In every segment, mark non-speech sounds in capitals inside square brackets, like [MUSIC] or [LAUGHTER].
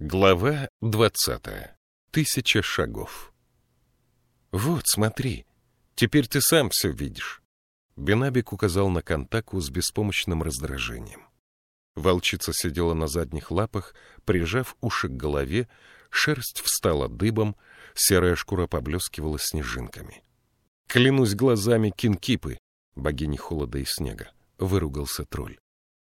Глава двадцатая. Тысяча шагов. «Вот, смотри, теперь ты сам все видишь». Бенабик указал на Контаку с беспомощным раздражением. Волчица сидела на задних лапах, прижав уши к голове, шерсть встала дыбом, серая шкура поблескивала снежинками. «Клянусь глазами Кинкипы, богини холода и снега», — выругался тролль.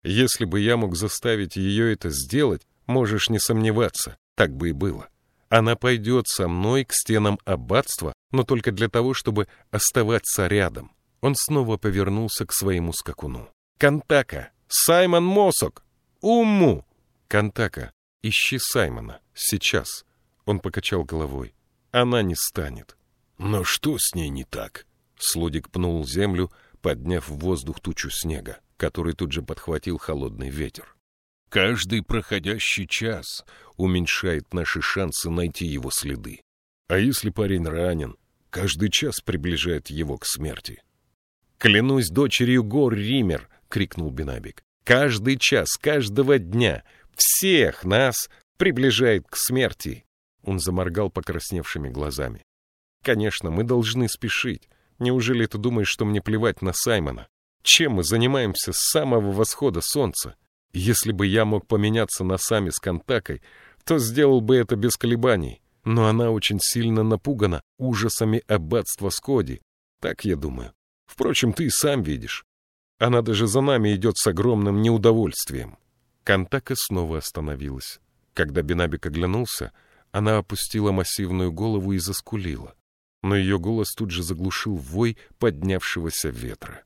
«Если бы я мог заставить ее это сделать, Можешь не сомневаться, так бы и было. Она пойдет со мной к стенам аббатства, но только для того, чтобы оставаться рядом. Он снова повернулся к своему скакуну. «Кантака! Саймон Мосок! Умму!» «Кантака, ищи Саймона. Сейчас!» Он покачал головой. «Она не станет». «Но что с ней не так?» Слудик пнул землю, подняв в воздух тучу снега, который тут же подхватил холодный ветер. Каждый проходящий час уменьшает наши шансы найти его следы. А если парень ранен, каждый час приближает его к смерти. «Клянусь дочерью гор Ример!» — крикнул Бенабик. «Каждый час, каждого дня, всех нас приближает к смерти!» Он заморгал покрасневшими глазами. «Конечно, мы должны спешить. Неужели ты думаешь, что мне плевать на Саймона? Чем мы занимаемся с самого восхода солнца? Если бы я мог поменяться носами с Контакой, то сделал бы это без колебаний. Но она очень сильно напугана ужасами аббатства Скоди. Так я думаю. Впрочем, ты сам видишь. Она даже за нами идет с огромным неудовольствием. Контака снова остановилась. Когда Бенабик оглянулся, она опустила массивную голову и заскулила. Но ее голос тут же заглушил вой поднявшегося ветра.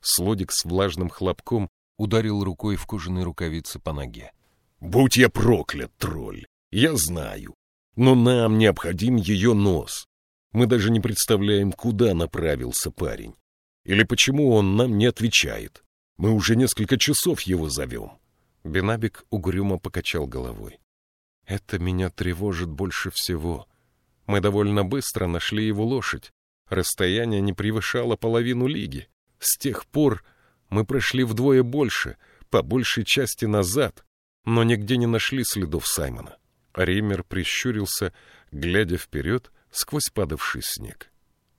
Слодик с влажным хлопком ударил рукой в кожаные рукавицы по ноге. «Будь я проклят, тролль! Я знаю. Но нам необходим ее нос. Мы даже не представляем, куда направился парень. Или почему он нам не отвечает. Мы уже несколько часов его зовем». Бенабик угрюмо покачал головой. «Это меня тревожит больше всего. Мы довольно быстро нашли его лошадь. Расстояние не превышало половину лиги. С тех пор мы прошли вдвое больше, по большей части назад, но нигде не нашли следов Саймона. Риммер прищурился, глядя вперед сквозь падавший снег.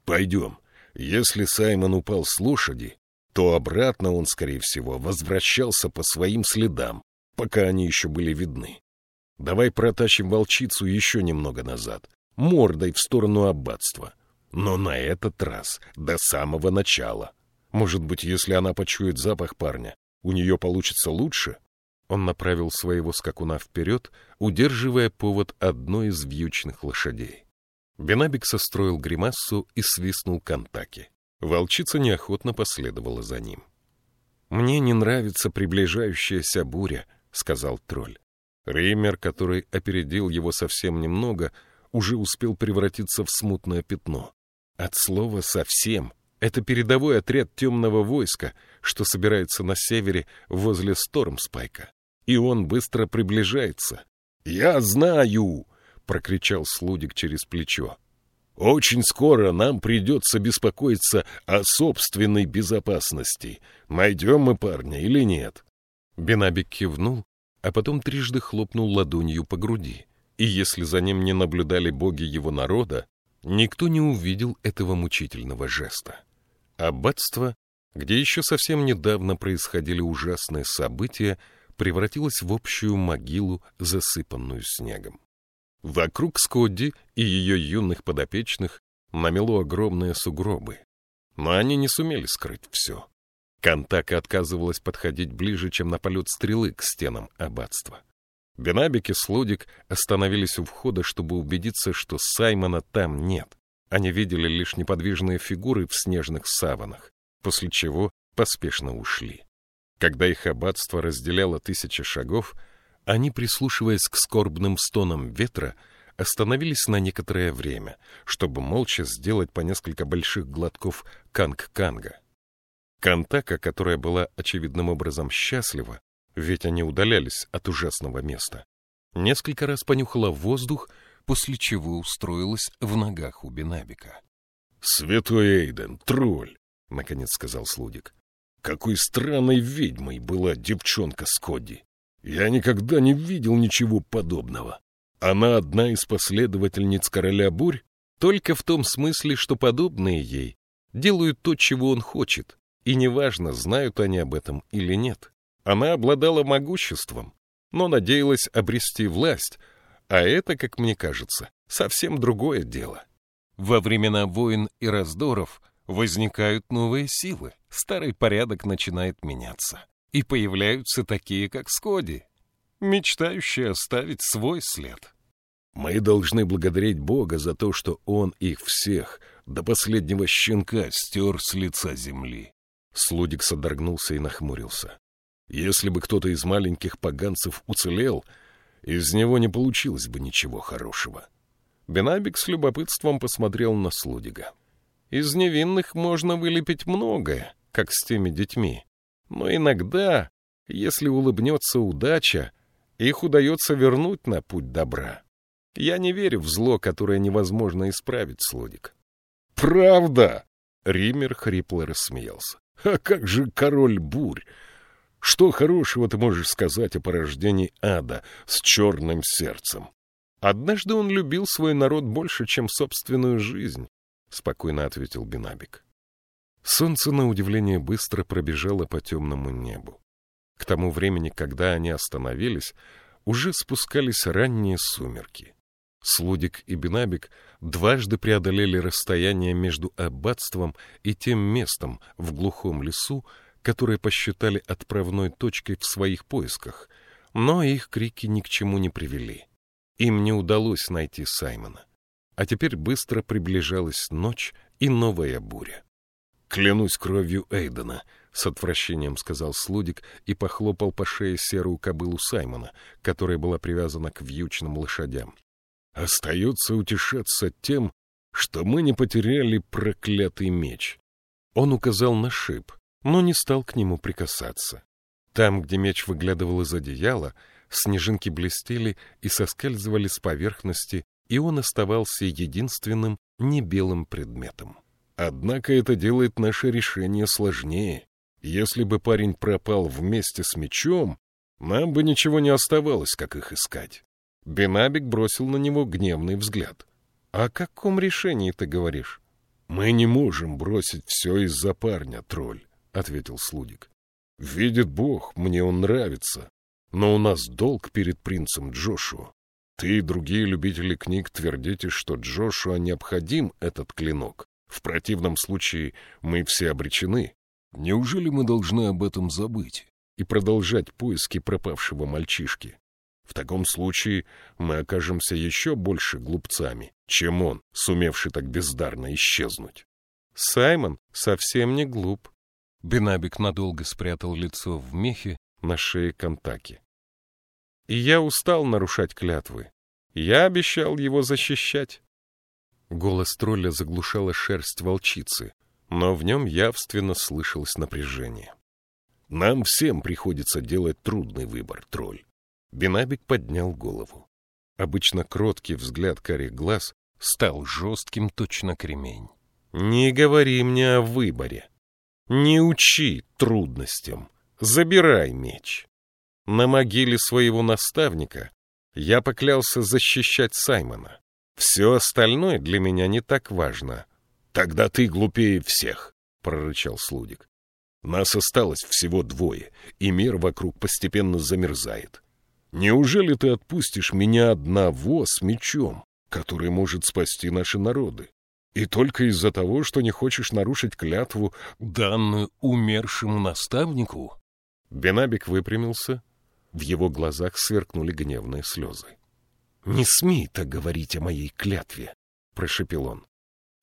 «Пойдем. Если Саймон упал с лошади, то обратно он, скорее всего, возвращался по своим следам, пока они еще были видны. Давай протащим волчицу еще немного назад, мордой в сторону аббатства. Но на этот раз до самого начала. Может быть, если она почует запах парня, у нее получится лучше? Он направил своего скакуна вперед, удерживая повод одной из вьючных лошадей. Бенабик состроил гримассу и свистнул Кантаки. Волчица неохотно последовала за ним. «Мне не нравится приближающаяся буря», — сказал тролль. Реймер, который опередил его совсем немного, уже успел превратиться в смутное пятно. От слова «совсем» Это передовой отряд темного войска, что собирается на севере возле Стормспайка. И он быстро приближается. «Я знаю!» — прокричал Слудик через плечо. «Очень скоро нам придется беспокоиться о собственной безопасности. Найдем мы парня или нет?» Бенабик кивнул, а потом трижды хлопнул ладонью по груди. И если за ним не наблюдали боги его народа, никто не увидел этого мучительного жеста. Аббатство, где еще совсем недавно происходили ужасные события, превратилось в общую могилу, засыпанную снегом. Вокруг Скодди и ее юных подопечных намело огромные сугробы. Но они не сумели скрыть все. Кантака отказывалась подходить ближе, чем на полет стрелы к стенам аббатства. Бенабик и Слудик остановились у входа, чтобы убедиться, что Саймона там нет. Они видели лишь неподвижные фигуры в снежных саванах, после чего поспешно ушли. Когда их аббатство разделяло тысячи шагов, они, прислушиваясь к скорбным стонам ветра, остановились на некоторое время, чтобы молча сделать по несколько больших глотков канг-канга. Кантака, которая была очевидным образом счастлива, ведь они удалялись от ужасного места, несколько раз понюхала воздух после чего устроилась в ногах у Бенабика. — Святой Эйден, тролль! — наконец сказал Слудик. — Какой странной ведьмой была девчонка Скодди! Я никогда не видел ничего подобного. Она одна из последовательниц короля бурь? Только в том смысле, что подобные ей делают то, чего он хочет, и неважно, знают они об этом или нет. Она обладала могуществом, но надеялась обрести власть, а это, как мне кажется, совсем другое дело. Во времена войн и раздоров возникают новые силы, старый порядок начинает меняться, и появляются такие, как Скоди, мечтающие оставить свой след. Мы должны благодарить Бога за то, что Он их всех до последнего щенка стер с лица земли. Слудик содрогнулся и нахмурился. Если бы кто-то из маленьких поганцев уцелел, из него не получилось бы ничего хорошего. Бенабик с любопытством посмотрел на Слудига. Из невинных можно вылепить многое, как с теми детьми. Но иногда, если улыбнется удача, их удается вернуть на путь добра. Я не верю в зло, которое невозможно исправить, Слодик. «Правда!» — Ример хрипло рассмеялся. «А как же король бурь? Что хорошего ты можешь сказать о порождении ада с черным сердцем?» «Однажды он любил свой народ больше, чем собственную жизнь», — спокойно ответил Бинабик. Солнце, на удивление, быстро пробежало по темному небу. К тому времени, когда они остановились, уже спускались ранние сумерки. Слудик и Бинабик дважды преодолели расстояние между аббатством и тем местом в глухом лесу, которое посчитали отправной точкой в своих поисках, но их крики ни к чему не привели. Им не удалось найти Саймона. А теперь быстро приближалась ночь и новая буря. «Клянусь кровью Эйдена», — с отвращением сказал Слудик и похлопал по шее серую кобылу Саймона, которая была привязана к вьючным лошадям. Остается утешаться тем, что мы не потеряли проклятый меч. Он указал на шип, но не стал к нему прикасаться. Там, где меч выглядывал из одеяла, снежинки блестели и соскальзывали с поверхности, и он оставался единственным небелым предметом. Однако это делает наше решение сложнее. Если бы парень пропал вместе с мечом, нам бы ничего не оставалось, как их искать. Бенабик бросил на него гневный взгляд. «О каком решении ты говоришь?» «Мы не можем бросить все из-за парня, тролль», — ответил Слудик. «Видит Бог, мне он нравится, но у нас долг перед принцем Джошуа. Ты и другие любители книг твердите, что Джошуа необходим этот клинок. В противном случае мы все обречены. Неужели мы должны об этом забыть и продолжать поиски пропавшего мальчишки? В таком случае мы окажемся еще больше глупцами, чем он, сумевший так бездарно исчезнуть. Саймон совсем не глуп. Бенабик надолго спрятал лицо в мехе на шее Контаки. И я устал нарушать клятвы. Я обещал его защищать. Голос тролля заглушала шерсть волчицы, но в нем явственно слышалось напряжение. Нам всем приходится делать трудный выбор, тролль. Бенабик поднял голову. Обычно кроткий взгляд карих глаз стал жестким точно кремень. «Не говори мне о выборе. Не учи трудностям. Забирай меч. На могиле своего наставника я поклялся защищать Саймона. Все остальное для меня не так важно. Тогда ты глупее всех, — прорычал Слудик. Нас осталось всего двое, и мир вокруг постепенно замерзает. Неужели ты отпустишь меня одного с мечом, который может спасти наши народы? И только из-за того, что не хочешь нарушить клятву, данную умершему наставнику?» Бенабик выпрямился. В его глазах сверкнули гневные слезы. «Не смей так говорить о моей клятве!» — прошепел он.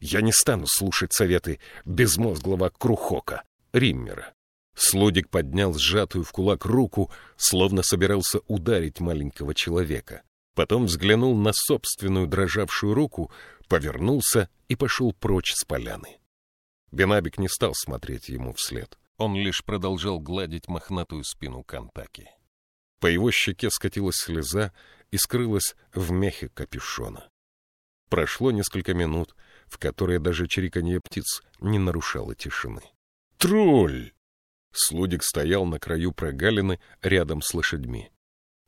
«Я не стану слушать советы безмозглого Крухока, Риммера. Слудик поднял сжатую в кулак руку, словно собирался ударить маленького человека. Потом взглянул на собственную дрожавшую руку, повернулся и пошел прочь с поляны. Бенабик не стал смотреть ему вслед. Он лишь продолжал гладить мохнатую спину Кантаки. По его щеке скатилась слеза и скрылась в мехе капюшона. Прошло несколько минут, в которые даже чириканье птиц не нарушало тишины. «Тролль!» Слудик стоял на краю прогалины рядом с лошадьми.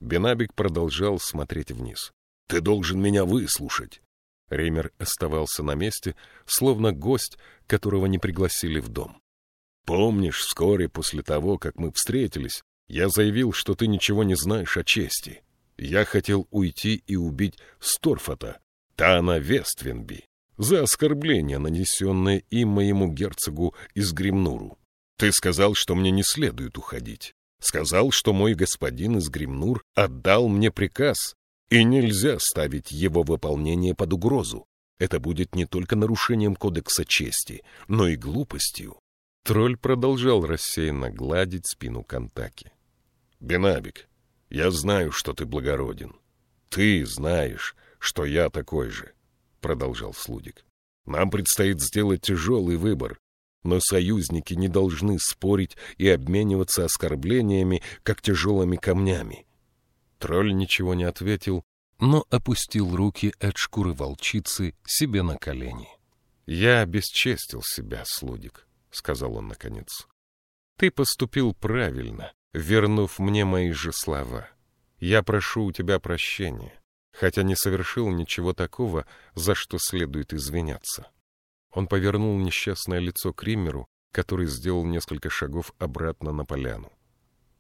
Бенабик продолжал смотреть вниз. «Ты должен меня выслушать!» Реймер оставался на месте, словно гость, которого не пригласили в дом. «Помнишь, вскоре после того, как мы встретились, я заявил, что ты ничего не знаешь о чести. Я хотел уйти и убить Сторфата, Тана Вественби, за оскорбление, нанесенное им моему герцогу из Гримнуру. Ты сказал, что мне не следует уходить. Сказал, что мой господин из Гримнур отдал мне приказ, и нельзя ставить его выполнение под угрозу. Это будет не только нарушением кодекса чести, но и глупостью. Тролль продолжал рассеянно гладить спину Кантаки. «Бенабик, я знаю, что ты благороден. Ты знаешь, что я такой же», — продолжал Слудик. «Нам предстоит сделать тяжелый выбор, но союзники не должны спорить и обмениваться оскорблениями, как тяжелыми камнями». Тролль ничего не ответил, но опустил руки от шкуры волчицы себе на колени. «Я обесчестил себя, Слудик», — сказал он наконец. «Ты поступил правильно, вернув мне мои же слова. Я прошу у тебя прощения, хотя не совершил ничего такого, за что следует извиняться». Он повернул несчастное лицо к Риммеру, который сделал несколько шагов обратно на поляну.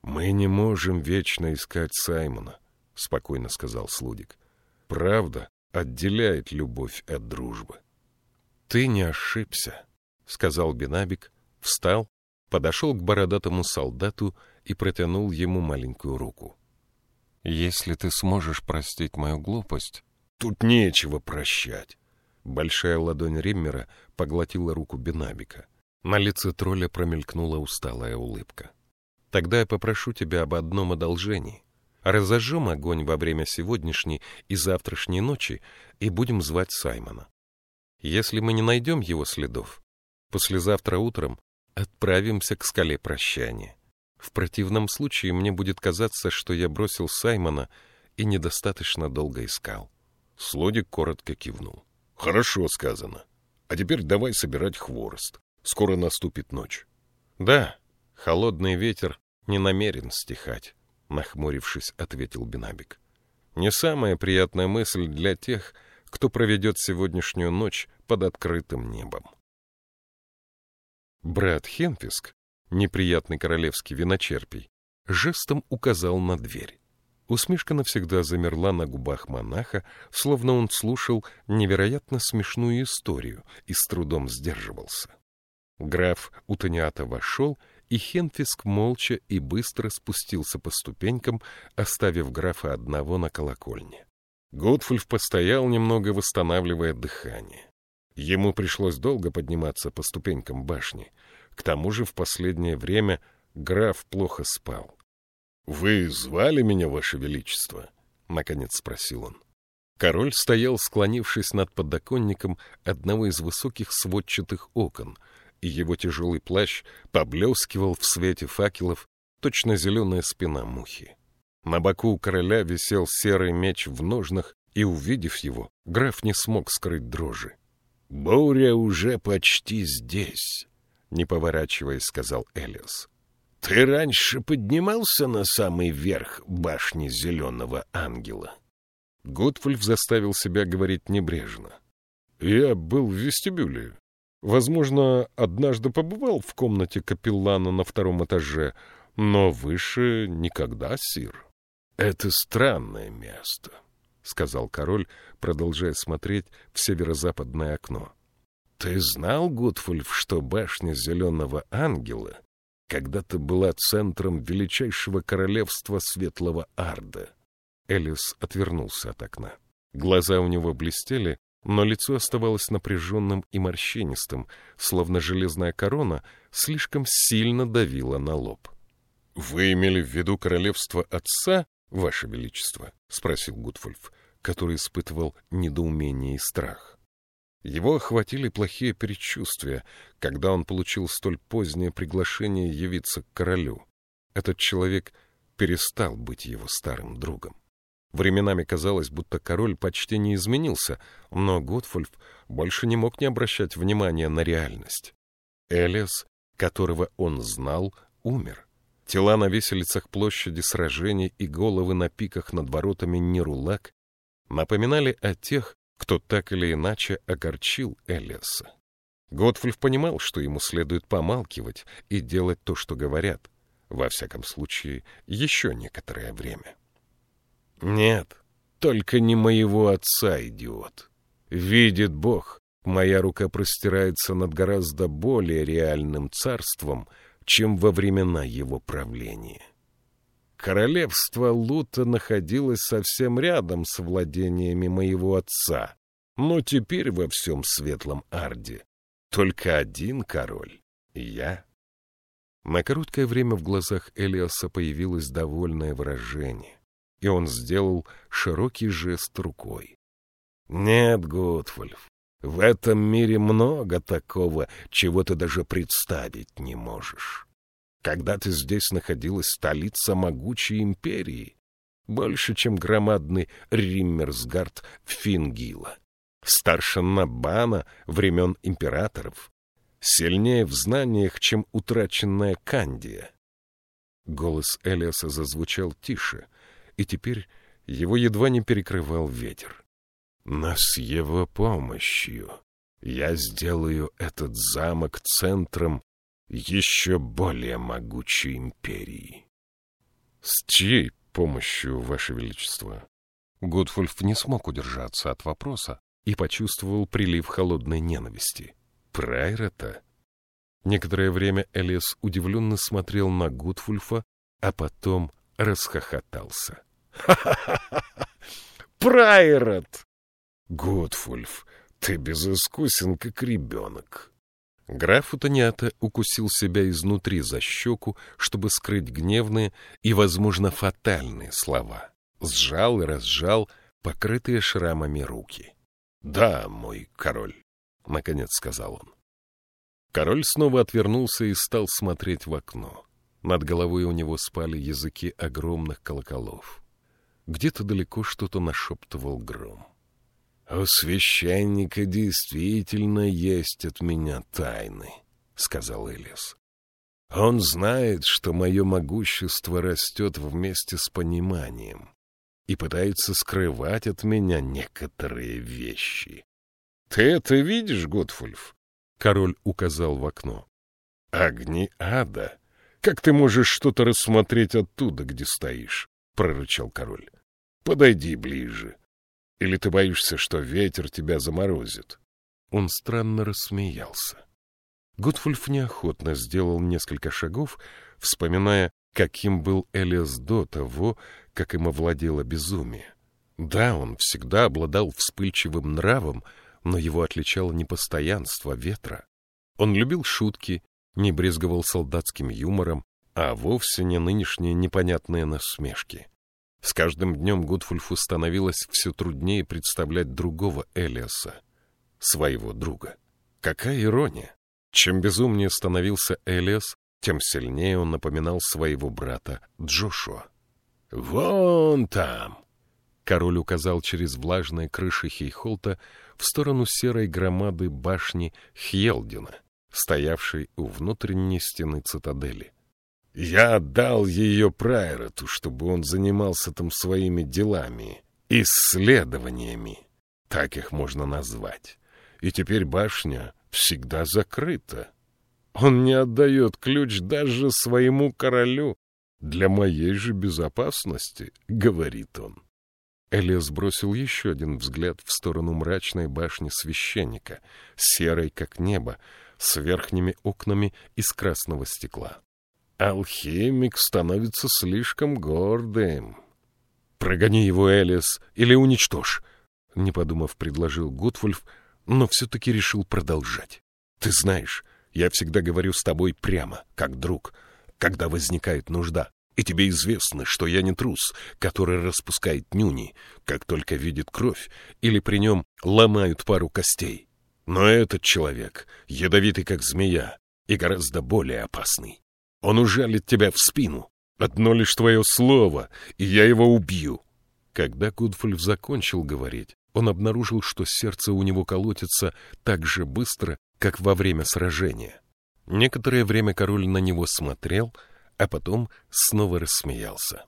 «Мы не можем вечно искать Саймона», — спокойно сказал Слудик. «Правда отделяет любовь от дружбы». «Ты не ошибся», — сказал Бенабик, встал, подошел к бородатому солдату и протянул ему маленькую руку. «Если ты сможешь простить мою глупость...» «Тут нечего прощать!» Большая ладонь Риммера поглотила руку Бенабика. На лице тролля промелькнула усталая улыбка. «Тогда я попрошу тебя об одном одолжении. Разожжем огонь во время сегодняшней и завтрашней ночи и будем звать Саймона. Если мы не найдем его следов, послезавтра утром отправимся к скале прощания. В противном случае мне будет казаться, что я бросил Саймона и недостаточно долго искал. Слодик коротко кивнул. — Хорошо сказано. А теперь давай собирать хворост. Скоро наступит ночь. — Да, холодный ветер не намерен стихать, — нахмурившись, ответил Бенабик. — Не самая приятная мысль для тех, кто проведет сегодняшнюю ночь под открытым небом. Брат Хенфиск, неприятный королевский виночерпий, жестом указал на дверь. Усмешка навсегда замерла на губах монаха, словно он слушал невероятно смешную историю и с трудом сдерживался. Граф Утониата вошел, и Хенфиск молча и быстро спустился по ступенькам, оставив графа одного на колокольне. Готфульф постоял немного, восстанавливая дыхание. Ему пришлось долго подниматься по ступенькам башни. К тому же в последнее время граф плохо спал. — Вы звали меня, Ваше Величество? — наконец спросил он. Король стоял, склонившись над подоконником одного из высоких сводчатых окон, и его тяжелый плащ поблескивал в свете факелов точно зеленая спина мухи. На боку у короля висел серый меч в ножнах, и, увидев его, граф не смог скрыть дрожи. «Буря уже почти здесь», — не поворачиваясь, сказал Элиас. «Ты раньше поднимался на самый верх башни Зеленого Ангела?» Готфульф заставил себя говорить небрежно. «Я был в вестибюле. Возможно, однажды побывал в комнате капеллана на втором этаже, но выше никогда, сир». «Это странное место», — сказал король, продолжая смотреть в северо-западное окно. «Ты знал, Гудфульф, что башня Зеленого Ангела когда-то была центром величайшего королевства Светлого Арда?» Элис отвернулся от окна. Глаза у него блестели, но лицо оставалось напряженным и морщинистым, словно железная корона слишком сильно давила на лоб. «Вы имели в виду королевство отца Ваше Величество? — спросил Гудфульф, который испытывал недоумение и страх. Его охватили плохие предчувствия, когда он получил столь позднее приглашение явиться к королю. Этот человек перестал быть его старым другом. Временами казалось, будто король почти не изменился, но Готфульф больше не мог не обращать внимания на реальность. Элиас, которого он знал, умер. Тела на виселицах площади сражений и головы на пиках над воротами Нерулак напоминали о тех, кто так или иначе огорчил Элиаса. Готфульф понимал, что ему следует помалкивать и делать то, что говорят, во всяком случае, еще некоторое время. «Нет, только не моего отца, идиот. Видит Бог, моя рука простирается над гораздо более реальным царством, чем во времена его правления. Королевство Лута находилось совсем рядом с владениями моего отца, но теперь во всем светлом Арде только один король — я. На короткое время в глазах Элиаса появилось довольное выражение, и он сделал широкий жест рукой. «Нет, Готфольф, в этом мире много такого, чего ты даже представить не можешь. Когда ты здесь находилась столица могучей империи, больше, чем громадный Риммерсгард Фингила, старшина Бана времен императоров, сильнее в знаниях, чем утраченная Кандия. Голос Элиаса зазвучал тише, и теперь его едва не перекрывал ветер. Но с его помощью я сделаю этот замок центром еще более могучей империи. С чьей помощью, Ваше Величество? Готфульф не смог удержаться от вопроса и почувствовал прилив холодной ненависти. Прайрата? Некоторое время Элиас удивленно смотрел на Гудфульфа, а потом расхохотался. [LAUGHS] «Ха-ха-ха! Прайрат! Готфульф, ты безыскусен, как ребенок. Граф Утонята укусил себя изнутри за щеку, чтобы скрыть гневные и, возможно, фатальные слова. Сжал и разжал покрытые шрамами руки. — Да, мой король, — наконец сказал он. Король снова отвернулся и стал смотреть в окно. Над головой у него спали языки огромных колоколов. Где-то далеко что-то нашептывал гром. «У священника действительно есть от меня тайны», — сказал Элис. «Он знает, что мое могущество растет вместе с пониманием и пытается скрывать от меня некоторые вещи». «Ты это видишь, Готфульф?» — король указал в окно. «Огни ада! Как ты можешь что-то рассмотреть оттуда, где стоишь?» — прорычал король. «Подойди ближе». Или ты боишься, что ветер тебя заморозит?» Он странно рассмеялся. Готфульф неохотно сделал несколько шагов, вспоминая, каким был Элиас до того, как им овладело безумие. Да, он всегда обладал вспыльчивым нравом, но его отличало непостоянство ветра. Он любил шутки, не брезговал солдатским юмором, а вовсе не нынешние непонятные насмешки. С каждым днем Гудфульфу становилось все труднее представлять другого Элиаса, своего друга. Какая ирония! Чем безумнее становился Элиас, тем сильнее он напоминал своего брата Джошуа. «Вон там!» Король указал через влажные крыши Хейхолта в сторону серой громады башни Хьелдина, стоявшей у внутренней стены цитадели. Я отдал ее Прайроту, чтобы он занимался там своими делами, исследованиями, так их можно назвать. И теперь башня всегда закрыта. Он не отдает ключ даже своему королю. Для моей же безопасности, — говорит он. Элиас бросил еще один взгляд в сторону мрачной башни священника, серой как небо, с верхними окнами из красного стекла. Алхимик становится слишком гордым. Прогони его, Элис, или уничтожь, — не подумав, предложил Гудвульф, но все-таки решил продолжать. Ты знаешь, я всегда говорю с тобой прямо, как друг, когда возникает нужда. И тебе известно, что я не трус, который распускает нюни, как только видит кровь, или при нем ломают пару костей. Но этот человек ядовитый, как змея, и гораздо более опасный. Он ужалит тебя в спину. Одно лишь твое слово, и я его убью. Когда Гудфульф закончил говорить, он обнаружил, что сердце у него колотится так же быстро, как во время сражения. Некоторое время король на него смотрел, а потом снова рассмеялся.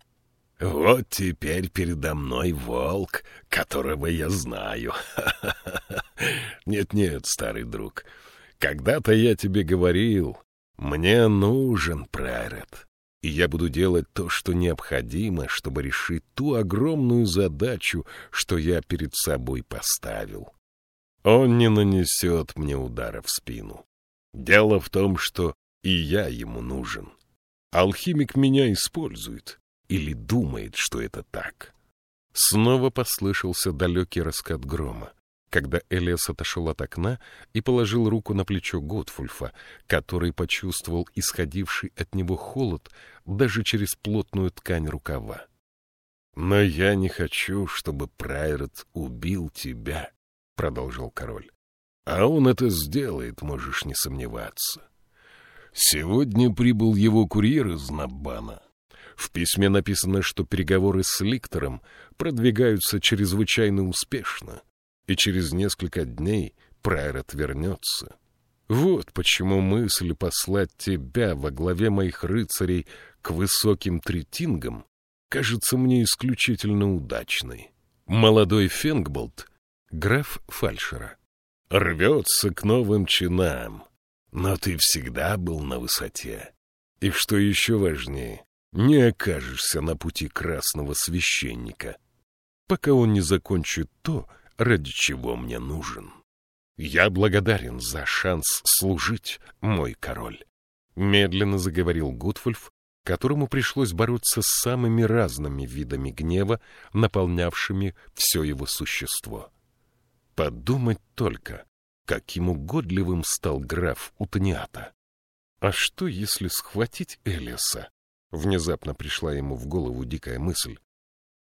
«Вот теперь передо мной волк, которого я знаю. [LAUGHS] Нет-нет, старый друг, когда-то я тебе говорил, мне нужен Прайрет, и я буду делать то, что необходимо, чтобы решить ту огромную задачу, что я перед собой поставил. Он не нанесет мне удара в спину. Дело в том, что и я ему нужен. Алхимик меня использует или думает, что это так. Снова послышался далекий раскат грома, когда Элиас отошел от окна и положил руку на плечо Готфульфа, который почувствовал исходивший от него холод даже через плотную ткань рукава. «Но я не хочу, чтобы Прайрот убил тебя», — продолжил король. «А он это сделает, можешь не сомневаться. Сегодня прибыл его курьер из Наббана. В письме написано, что переговоры с Ликтором продвигаются чрезвычайно успешно, и через несколько дней Прайрот вернется. Вот почему мысль послать тебя во главе моих рыцарей к высоким третингам кажется мне исключительно удачной. Молодой Фенгболт, граф Фальшера, рвется к новым чинам, но ты всегда был на высоте. И что еще важнее, не окажешься на пути красного священника, пока он не закончит то, ради чего мне нужен. Я благодарен за шанс служить, мой король. Медленно заговорил Гудфульф, которому пришлось бороться с самыми разными видами гнева, наполнявшими все его существо. Подумать только, каким угодливым стал граф Утаниата. А что, если схватить Элиаса Внезапно пришла ему в голову дикая мысль.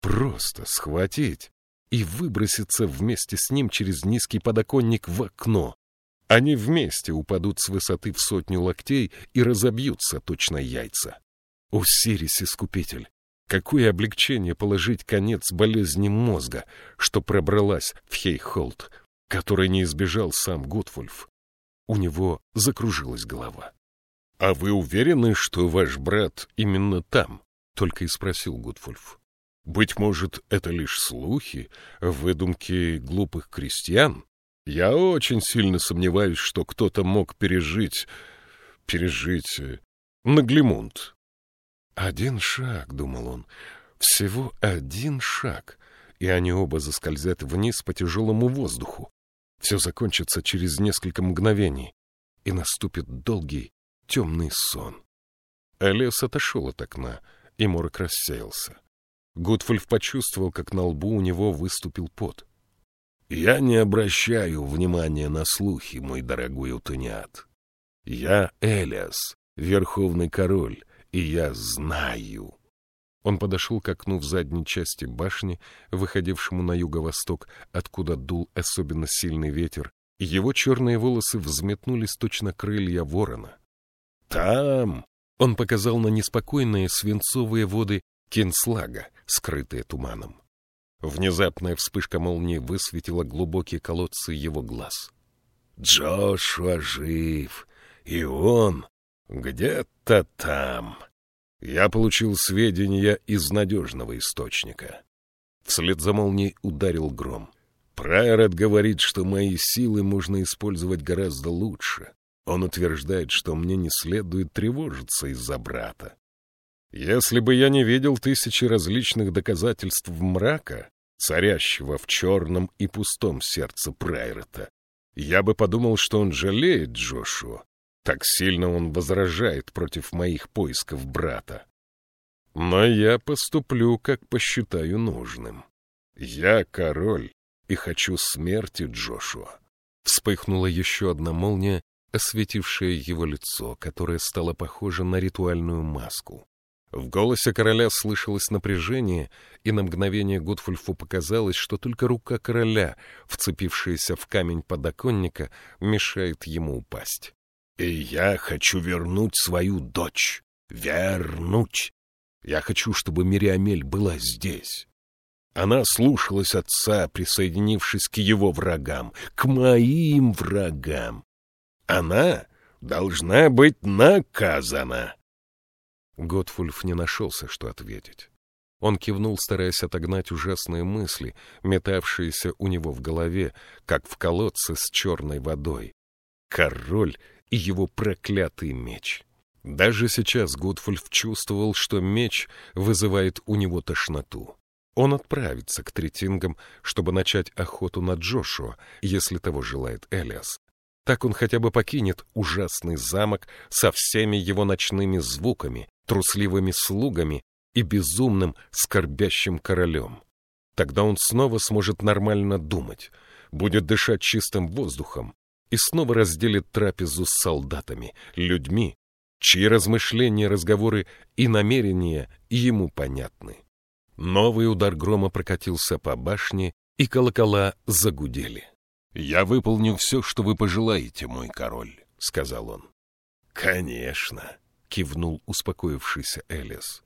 Просто схватить и выброситься вместе с ним через низкий подоконник в окно. Они вместе упадут с высоты в сотню локтей и разобьются точно яйца. О, Сирис-искупитель! Какое облегчение положить конец болезни мозга, что пробралась в Хейхолд, который не избежал сам Готвульф. У него закружилась голова. «А вы уверены, что ваш брат именно там?» — только и спросил Гудфульф. «Быть может, это лишь слухи, выдумки глупых крестьян? Я очень сильно сомневаюсь, что кто-то мог пережить... пережить... Э, Наглимунд». «Один шаг», — думал он, — «всего один шаг, и они оба заскользят вниз по тяжелому воздуху. Все закончится через несколько мгновений, и наступит долгий темный сон. Элиас отошел от окна, и морок рассеялся. Гудфульф почувствовал, как на лбу у него выступил пот. «Я не обращаю внимания на слухи, мой дорогой утониат. Я Элиас, верховный король, и я знаю». Он подошел к окну в задней части башни, выходившему на юго-восток, откуда дул особенно сильный ветер, и его черные волосы взметнулись точно крылья ворона. Там он показал на неспокойные свинцовые воды Кинслага, скрытые туманом. Внезапная вспышка молнии высветила глубокие колодцы его глаз. Джошуа жив, и он где-то там. Я получил сведения из надежного источника. Вслед за молнией ударил гром. Прайрат говорит, что мои силы можно использовать гораздо лучше. Он утверждает, что мне не следует тревожиться из-за брата. Если бы я не видел тысячи различных доказательств мрака, царящего в черном и пустом сердце Прайрета, я бы подумал, что он жалеет Джошуа. Так сильно он возражает против моих поисков брата. Но я поступлю, как посчитаю нужным. Я король и хочу смерти Джошуа. Вспыхнула еще одна молния, осветившее его лицо, которое стало похоже на ритуальную маску. В голосе короля слышалось напряжение, и на мгновение Готфульфу показалось, что только рука короля, вцепившаяся в камень подоконника, мешает ему упасть. «И я хочу вернуть свою дочь. Вернуть. Я хочу, чтобы Мириамель была здесь». Она слушалась отца, присоединившись к его врагам, к моим врагам. Она должна быть наказана. Готфульф не нашелся, что ответить. Он кивнул, стараясь отогнать ужасные мысли, метавшиеся у него в голове, как в колодце с черной водой. Король и его проклятый меч. Даже сейчас Гудфульф чувствовал, что меч вызывает у него тошноту. Он отправится к третингам, чтобы начать охоту на Джошуа, если того желает Элиас. Так он хотя бы покинет ужасный замок со всеми его ночными звуками, трусливыми слугами и безумным, скорбящим королем. Тогда он снова сможет нормально думать, будет дышать чистым воздухом и снова разделит трапезу с солдатами, людьми, чьи размышления, разговоры и намерения ему понятны. Новый удар грома прокатился по башне, и колокола загудели. — Я выполню все, что вы пожелаете, мой король, — сказал он. — Конечно, — кивнул успокоившийся Элис.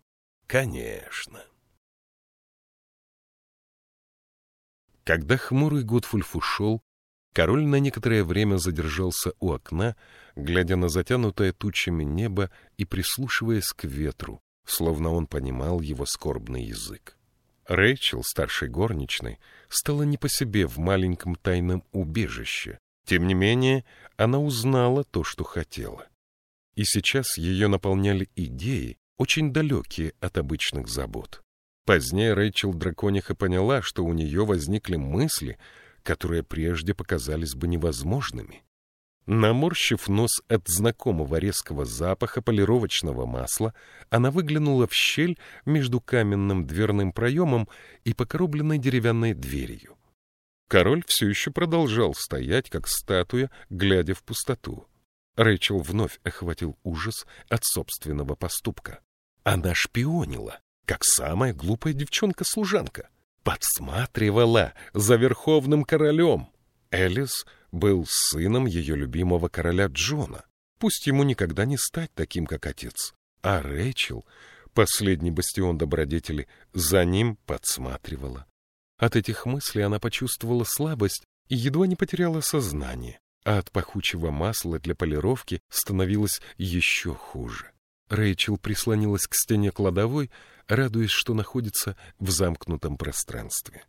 Конечно. Когда хмурый Готфульф ушел, король на некоторое время задержался у окна, глядя на затянутое тучами небо и прислушиваясь к ветру, словно он понимал его скорбный язык. Рэйчел, старшей горничной, стала не по себе в маленьком тайном убежище. Тем не менее, она узнала то, что хотела. И сейчас ее наполняли идеи, очень далекие от обычных забот. Позднее Рэйчел Дракониха поняла, что у нее возникли мысли, которые прежде показались бы невозможными. Наморщив нос от знакомого резкого запаха полировочного масла, она выглянула в щель между каменным дверным проемом и покоробленной деревянной дверью. Король все еще продолжал стоять, как статуя, глядя в пустоту. Рэйчел вновь охватил ужас от собственного поступка. Она шпионила, как самая глупая девчонка-служанка. Подсматривала за верховным королем. Элис был сыном ее любимого короля Джона. Пусть ему никогда не стать таким, как отец. А Рэйчел, последний бастион добродетели, за ним подсматривала. От этих мыслей она почувствовала слабость и едва не потеряла сознание, а от пахучего масла для полировки становилось еще хуже. Рэйчел прислонилась к стене кладовой, радуясь, что находится в замкнутом пространстве.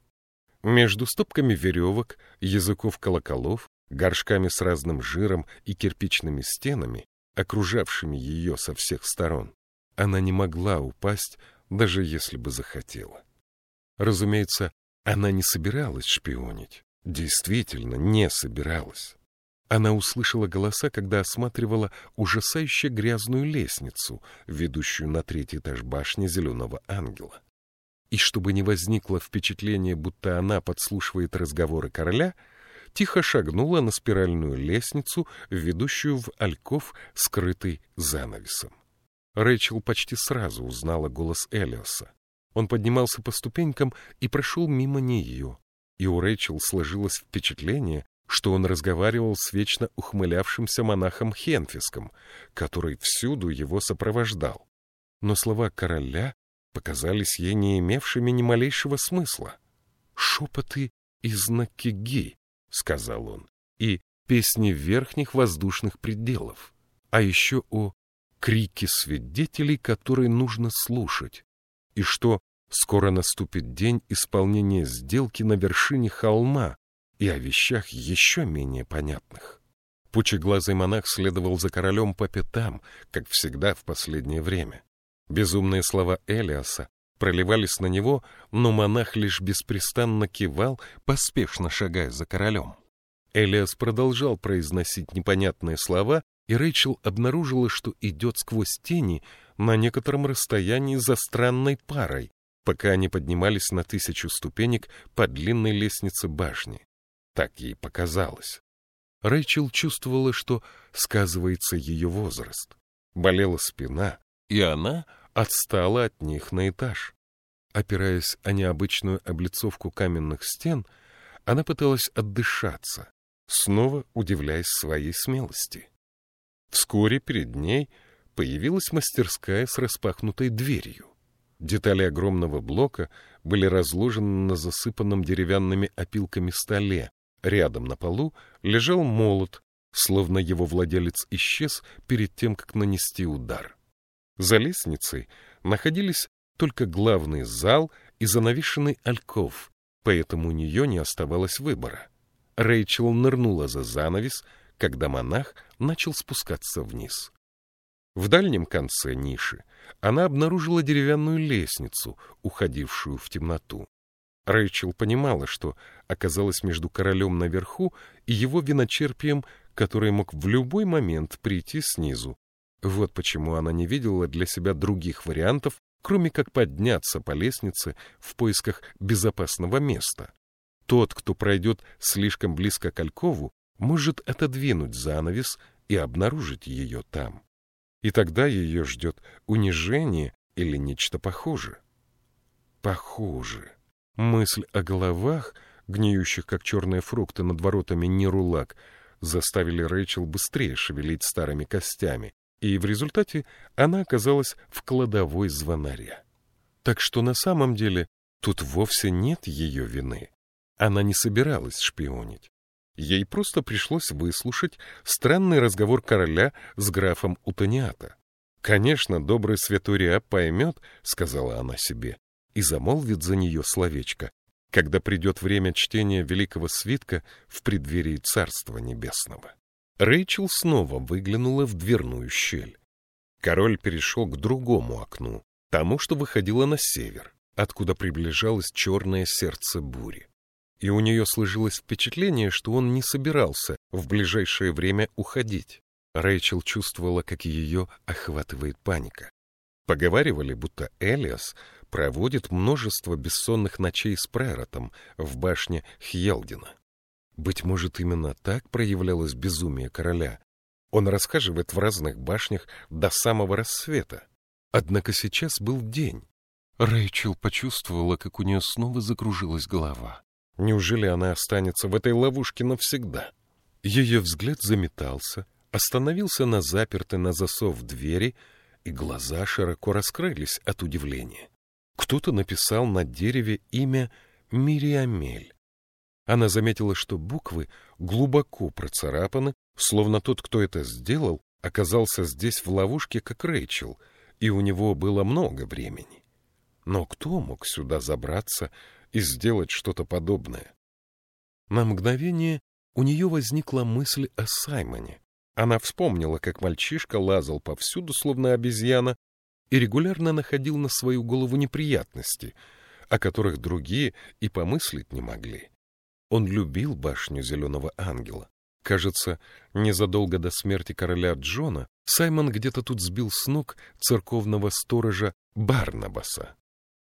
Между стопками веревок, языков колоколов, горшками с разным жиром и кирпичными стенами, окружавшими ее со всех сторон, она не могла упасть, даже если бы захотела. Разумеется, она не собиралась шпионить. Действительно, не собиралась. Она услышала голоса, когда осматривала ужасающе грязную лестницу, ведущую на третий этаж башни Зеленого Ангела. И чтобы не возникло впечатление, будто она подслушивает разговоры короля, тихо шагнула на спиральную лестницу, ведущую в альков, скрытый занавесом. Рэйчел почти сразу узнала голос Элиоса. Он поднимался по ступенькам и прошел мимо нее, и у Рэйчел сложилось впечатление, что он разговаривал с вечно ухмылявшимся монахом Хенфиском, который всюду его сопровождал. Но слова короля показались ей не имевшими ни малейшего смысла. «Шепоты из Накиги», — сказал он, — «и песни верхних воздушных пределов, а еще о крике свидетелей, которые нужно слушать, и что скоро наступит день исполнения сделки на вершине холма, и о вещах еще менее понятных. Пучеглазый монах следовал за королем по пятам, как всегда в последнее время. Безумные слова Элиаса проливались на него, но монах лишь беспрестанно кивал, поспешно шагая за королем. Элиас продолжал произносить непонятные слова, и Рэйчел обнаружила, что идет сквозь тени на некотором расстоянии за странной парой, пока они поднимались на тысячу ступенек по длинной лестнице башни. Так ей показалось. Рэйчел чувствовала, что сказывается ее возраст. Болела спина, и она отстала от них на этаж. Опираясь о необычную облицовку каменных стен, она пыталась отдышаться, снова удивляясь своей смелости. Вскоре перед ней появилась мастерская с распахнутой дверью. Детали огромного блока были разложены на засыпанном деревянными опилками столе, Рядом на полу лежал молот, словно его владелец исчез перед тем, как нанести удар. За лестницей находились только главный зал и занавешенный альков, поэтому у нее не оставалось выбора. Рэйчел нырнула за занавес, когда монах начал спускаться вниз. В дальнем конце ниши она обнаружила деревянную лестницу, уходившую в темноту. Рэйчел понимала, что оказалась между королем наверху и его виночерпием, который мог в любой момент прийти снизу. Вот почему она не видела для себя других вариантов, кроме как подняться по лестнице в поисках безопасного места. Тот, кто пройдет слишком близко к Алькову, может отодвинуть занавес и обнаружить ее там. И тогда ее ждет унижение или нечто похуже. Похуже. Мысль о головах, гниющих как черные фрукты над воротами Нерулак, заставили Рэйчел быстрее шевелить старыми костями, и в результате она оказалась в кладовой звонаря. Так что на самом деле тут вовсе нет ее вины. Она не собиралась шпионить. Ей просто пришлось выслушать странный разговор короля с графом Утониата. «Конечно, добрый святурия поймет», — сказала она себе, и замолвит за нее словечко, когда придет время чтения великого свитка в преддверии Царства Небесного. Рэйчел снова выглянула в дверную щель. Король перешел к другому окну, тому, что выходило на север, откуда приближалось черное сердце бури. И у нее сложилось впечатление, что он не собирался в ближайшее время уходить. Рэйчел чувствовала, как ее охватывает паника. Поговаривали, будто Элиас проводит множество бессонных ночей с Прэротом в башне Хьелдина. Быть может, именно так проявлялось безумие короля. Он расхаживает в разных башнях до самого рассвета. Однако сейчас был день. Рэйчел почувствовала, как у нее снова закружилась голова. Неужели она останется в этой ловушке навсегда? Ее взгляд заметался, остановился на запертой на засов двери, и глаза широко раскрылись от удивления. Кто-то написал на дереве имя Мириамель. Она заметила, что буквы глубоко процарапаны, словно тот, кто это сделал, оказался здесь в ловушке, как Рэйчел, и у него было много времени. Но кто мог сюда забраться и сделать что-то подобное? На мгновение у нее возникла мысль о Саймоне. Она вспомнила, как мальчишка лазал повсюду, словно обезьяна, и регулярно находил на свою голову неприятности, о которых другие и помыслить не могли. Он любил башню Зеленого Ангела. Кажется, незадолго до смерти короля Джона Саймон где-то тут сбил с ног церковного сторожа Барнабаса.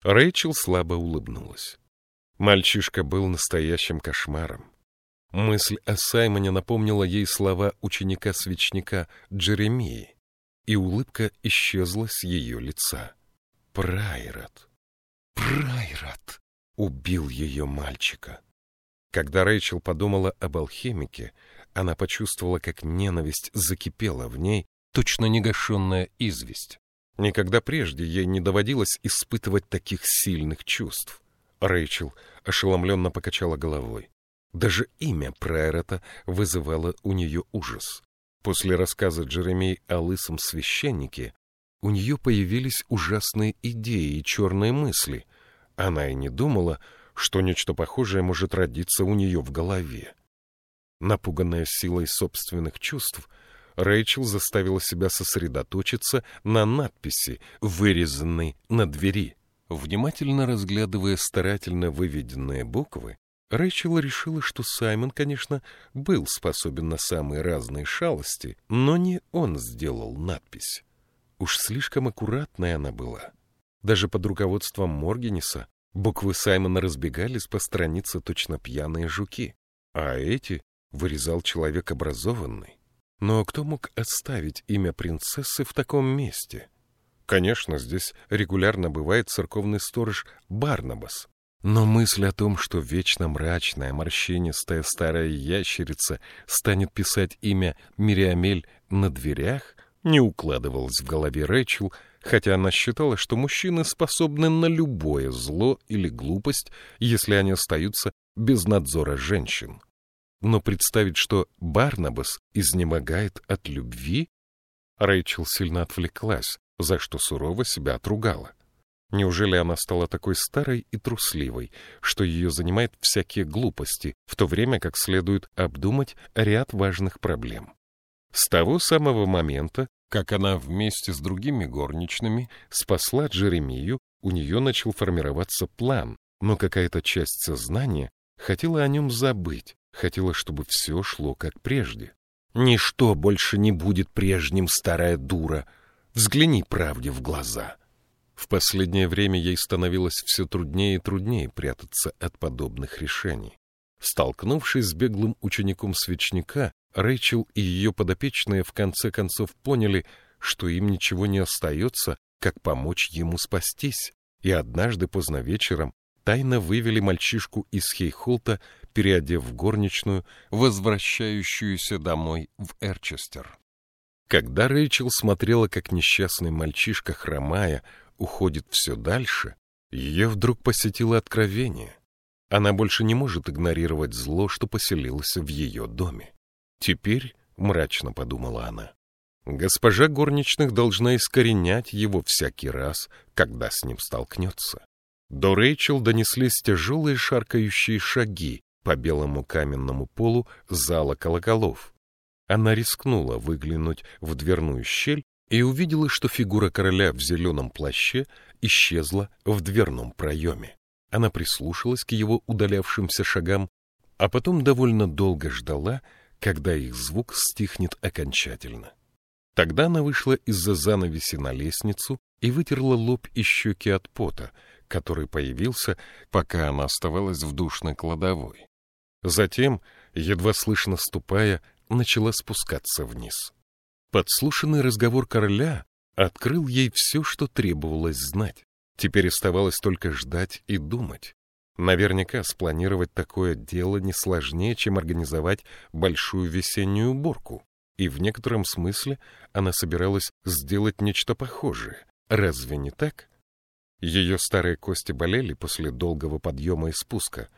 Рэйчел слабо улыбнулась. Мальчишка был настоящим кошмаром. Мысль о Саймоне напомнила ей слова ученика-свечника Джеремии, и улыбка исчезла с ее лица. Прайрат! Прайрат! Убил ее мальчика. Когда Рэйчел подумала об алхимике, она почувствовала, как ненависть закипела в ней, точно негашенная известь. Никогда прежде ей не доводилось испытывать таких сильных чувств. Рэйчел ошеломленно покачала головой. Даже имя Прайрата вызывало у нее ужас. После рассказа Джеремей о лысом священнике у нее появились ужасные идеи и черные мысли. Она и не думала, что нечто похожее может родиться у нее в голове. Напуганная силой собственных чувств, Рэйчел заставила себя сосредоточиться на надписи, вырезанной на двери. Внимательно разглядывая старательно выведенные буквы, Рэйчел решила, что Саймон, конечно, был способен на самые разные шалости, но не он сделал надпись. Уж слишком аккуратная она была. Даже под руководством Моргенеса Буквы Саймона разбегались по странице точно пьяные жуки, а эти вырезал человек образованный. Но кто мог оставить имя принцессы в таком месте? Конечно, здесь регулярно бывает церковный сторож Барнабас. Но мысль о том, что вечно мрачная, морщинистая старая ящерица станет писать имя Мириамель на дверях, не укладывалась в голове Рэчел, хотя она считала, что мужчины способны на любое зло или глупость, если они остаются без надзора женщин. Но представить, что Барнабас изнемогает от любви, Рэйчел сильно отвлеклась, за что сурово себя отругала. Неужели она стала такой старой и трусливой, что ее занимает всякие глупости, в то время как следует обдумать ряд важных проблем? С того самого момента, как она вместе с другими горничными спасла Джеремию, у нее начал формироваться план, но какая-то часть сознания хотела о нем забыть, хотела, чтобы все шло как прежде. «Ничто больше не будет прежним, старая дура. Взгляни правде в глаза». В последнее время ей становилось все труднее и труднее прятаться от подобных решений. Столкнувшись с беглым учеником свечника, Рэйчел и ее подопечные в конце концов поняли, что им ничего не остается, как помочь ему спастись, и однажды поздно вечером тайно вывели мальчишку из Хейхолта, переодев в горничную, возвращающуюся домой в Эрчестер. Когда Рэйчел смотрела, как несчастный мальчишка, хромая, уходит все дальше, ее вдруг посетило откровение. Она больше не может игнорировать зло, что поселилось в ее доме. Теперь, мрачно подумала она, госпожа горничных должна искоренять его всякий раз, когда с ним столкнется. До Рэйчел донеслись тяжелые шаркающие шаги по белому каменному полу зала колоколов. Она рискнула выглянуть в дверную щель и увидела, что фигура короля в зеленом плаще исчезла в дверном проеме. Она прислушалась к его удалявшимся шагам, а потом довольно долго ждала, когда их звук стихнет окончательно. Тогда она вышла из-за занавеси на лестницу и вытерла лоб и щеки от пота, который появился, пока она оставалась в душной кладовой. Затем, едва слышно ступая, начала спускаться вниз. Подслушанный разговор короля открыл ей все, что требовалось знать. Теперь оставалось только ждать и думать. Наверняка спланировать такое дело не сложнее, чем организовать большую весеннюю уборку. И в некотором смысле она собиралась сделать нечто похожее. Разве не так? Ее старые кости болели после долгого подъема и спуска,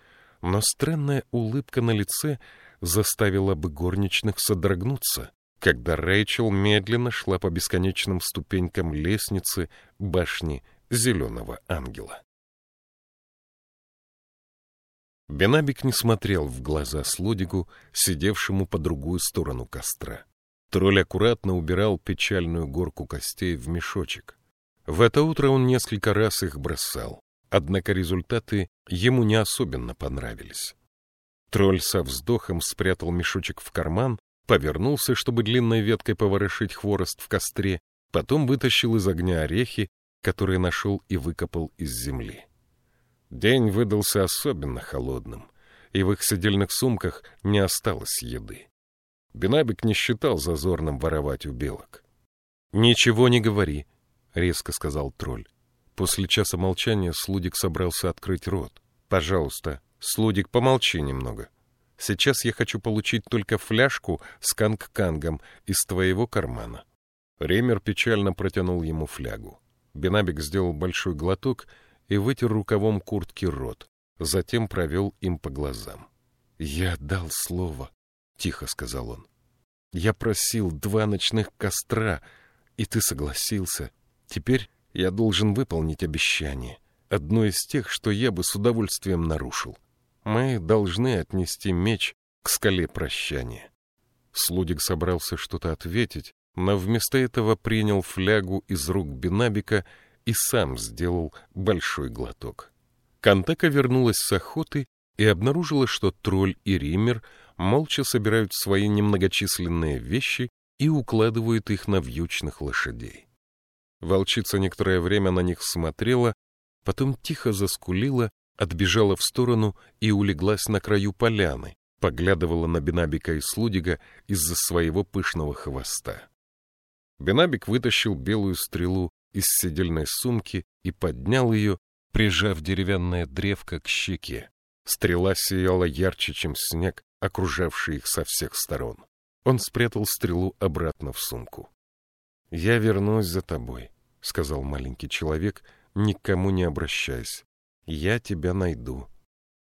но странная улыбка на лице заставила бы горничных содрогнуться когда Рэйчел медленно шла по бесконечным ступенькам лестницы башни Зеленого Ангела. Бенабик не смотрел в глаза Слодигу, сидевшему по другую сторону костра. Тролль аккуратно убирал печальную горку костей в мешочек. В это утро он несколько раз их бросал, однако результаты ему не особенно понравились. Тролль со вздохом спрятал мешочек в карман повернулся, чтобы длинной веткой поворошить хворост в костре, потом вытащил из огня орехи, которые нашел и выкопал из земли. День выдался особенно холодным, и в их сидельных сумках не осталось еды. Бенабик не считал зазорным воровать у белок. — Ничего не говори, — резко сказал тролль. После часа молчания Слудик собрался открыть рот. — Пожалуйста, Слудик, помолчи немного. — Сейчас я хочу получить только фляжку с канг-кангом из твоего кармана. Ремер печально протянул ему флягу. Бенабик сделал большой глоток и вытер рукавом куртки рот. Затем провел им по глазам. — Я дал слово, — тихо сказал он. — Я просил два ночных костра, и ты согласился. Теперь я должен выполнить обещание, одно из тех, что я бы с удовольствием нарушил. Мы должны отнести меч к скале прощания. Слудик собрался что-то ответить, но вместо этого принял флягу из рук Бенабика и сам сделал большой глоток. Кантека вернулась с охоты и обнаружила, что тролль и Риммер молча собирают свои немногочисленные вещи и укладывают их на вьючных лошадей. Волчица некоторое время на них смотрела, потом тихо заскулила отбежала в сторону и улеглась на краю поляны, поглядывала на Бенабика и Слудига из-за своего пышного хвоста. Бенабик вытащил белую стрелу из седельной сумки и поднял ее, прижав деревянное древко к щеке. Стрела сияла ярче, чем снег, окружавший их со всех сторон. Он спрятал стрелу обратно в сумку. — Я вернусь за тобой, — сказал маленький человек, никому не обращаясь. Я тебя найду.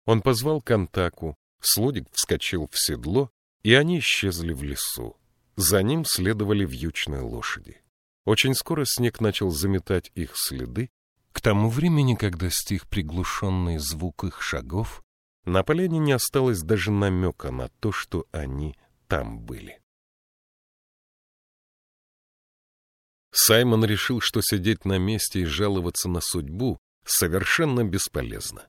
Он позвал Кантаку, Слодик вскочил в седло, и они исчезли в лесу. За ним следовали вьючные лошади. Очень скоро снег начал заметать их следы. К тому времени, когда стих приглушенный звук их шагов, на поляне не осталось даже намека на то, что они там были. Саймон решил, что сидеть на месте и жаловаться на судьбу совершенно бесполезно.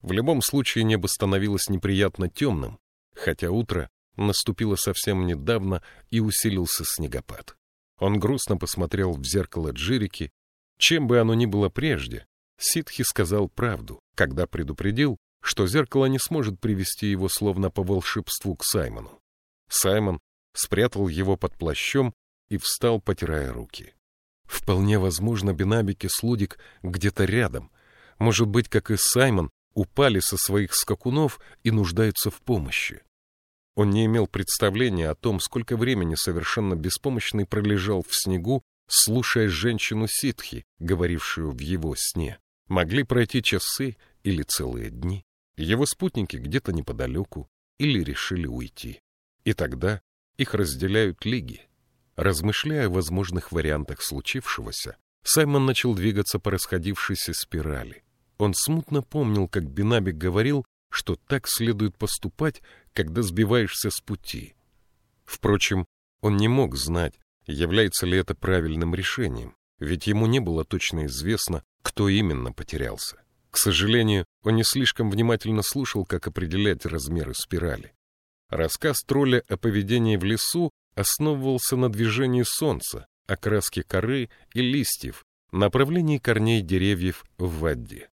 В любом случае небо становилось неприятно темным, хотя утро наступило совсем недавно и усилился снегопад. Он грустно посмотрел в зеркало Джирики. Чем бы оно ни было прежде, Ситхи сказал правду, когда предупредил, что зеркало не сможет привести его словно по волшебству к Саймону. Саймон спрятал его под плащом и встал, потирая руки. Вполне возможно, Бенабик и Слудик где-то рядом. Может быть, как и Саймон, упали со своих скакунов и нуждаются в помощи. Он не имел представления о том, сколько времени совершенно беспомощный пролежал в снегу, слушая женщину ситхи, говорившую в его сне. Могли пройти часы или целые дни. Его спутники где-то неподалеку или решили уйти. И тогда их разделяют лиги. Размышляя о возможных вариантах случившегося, Саймон начал двигаться по расходившейся спирали. Он смутно помнил, как Бинабик говорил, что так следует поступать, когда сбиваешься с пути. Впрочем, он не мог знать, является ли это правильным решением, ведь ему не было точно известно, кто именно потерялся. К сожалению, он не слишком внимательно слушал, как определять размеры спирали. Рассказ тролля о поведении в лесу основывался на движении солнца, окраске коры и листьев, направлении корней деревьев в воде.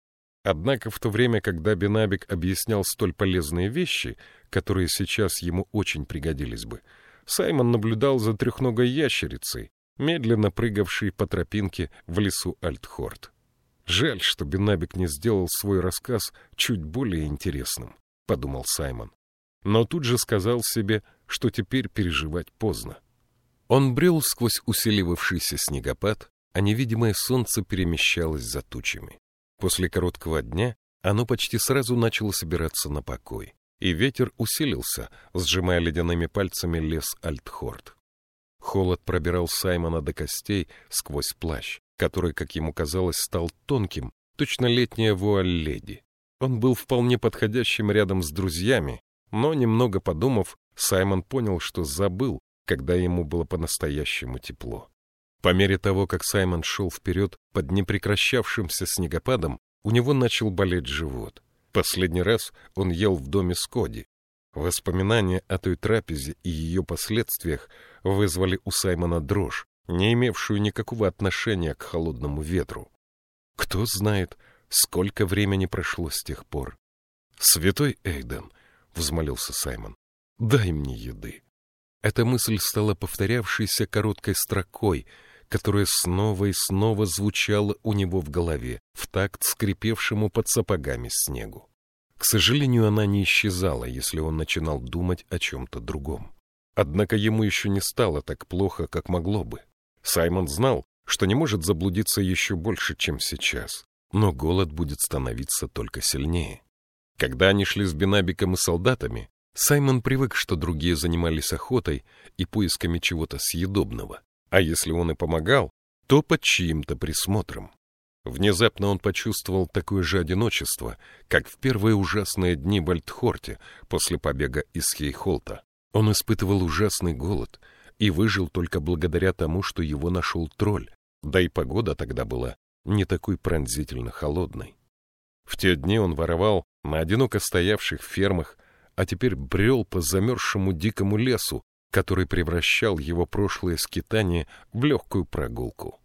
Однако в то время, когда Бенабик объяснял столь полезные вещи, которые сейчас ему очень пригодились бы, Саймон наблюдал за трехногой ящерицей, медленно прыгавшей по тропинке в лесу Альтхорд. «Жаль, что Бенабик не сделал свой рассказ чуть более интересным», — подумал Саймон. Но тут же сказал себе, что теперь переживать поздно. Он брел сквозь усиливавшийся снегопад, а невидимое солнце перемещалось за тучами. После короткого дня оно почти сразу начало собираться на покой, и ветер усилился, сжимая ледяными пальцами лес Альтхорд. Холод пробирал Саймона до костей сквозь плащ, который, как ему казалось, стал тонким, точно летняя вуаль леди. Он был вполне подходящим рядом с друзьями, но, немного подумав, Саймон понял, что забыл, когда ему было по-настоящему тепло. По мере того, как Саймон шел вперед под непрекращавшимся снегопадом, у него начал болеть живот. Последний раз он ел в доме Скоди. Воспоминания о той трапезе и ее последствиях вызвали у Саймона дрожь, не имевшую никакого отношения к холодному ветру. Кто знает, сколько времени прошло с тех пор. «Святой Эйден», — взмолился Саймон, — «дай мне еды». Эта мысль стала повторявшейся короткой строкой — которая снова и снова звучала у него в голове, в такт скрипевшему под сапогами снегу. К сожалению, она не исчезала, если он начинал думать о чем-то другом. Однако ему еще не стало так плохо, как могло бы. Саймон знал, что не может заблудиться еще больше, чем сейчас, но голод будет становиться только сильнее. Когда они шли с Бенабиком и солдатами, Саймон привык, что другие занимались охотой и поисками чего-то съедобного. А если он и помогал, то под чьим-то присмотром. Внезапно он почувствовал такое же одиночество, как в первые ужасные дни в Альтхорте после побега из Хейхолта. Он испытывал ужасный голод и выжил только благодаря тому, что его нашел тролль, да и погода тогда была не такой пронзительно холодной. В те дни он воровал на одиноко стоявших фермах, а теперь брел по замерзшему дикому лесу, который превращал его прошлое скитание в легкую прогулку.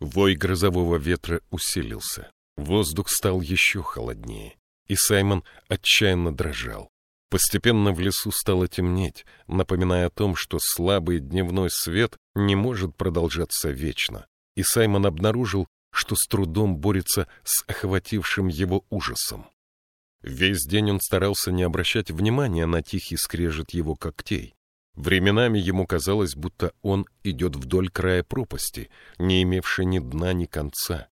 Вой грозового ветра усилился. Воздух стал еще холоднее, и Саймон отчаянно дрожал. Постепенно в лесу стало темнеть, напоминая о том, что слабый дневной свет не может продолжаться вечно, и Саймон обнаружил, что с трудом борется с охватившим его ужасом. Весь день он старался не обращать внимания на тихий скрежет его когтей, Временами ему казалось, будто он идет вдоль края пропасти, не имевшей ни дна, ни конца.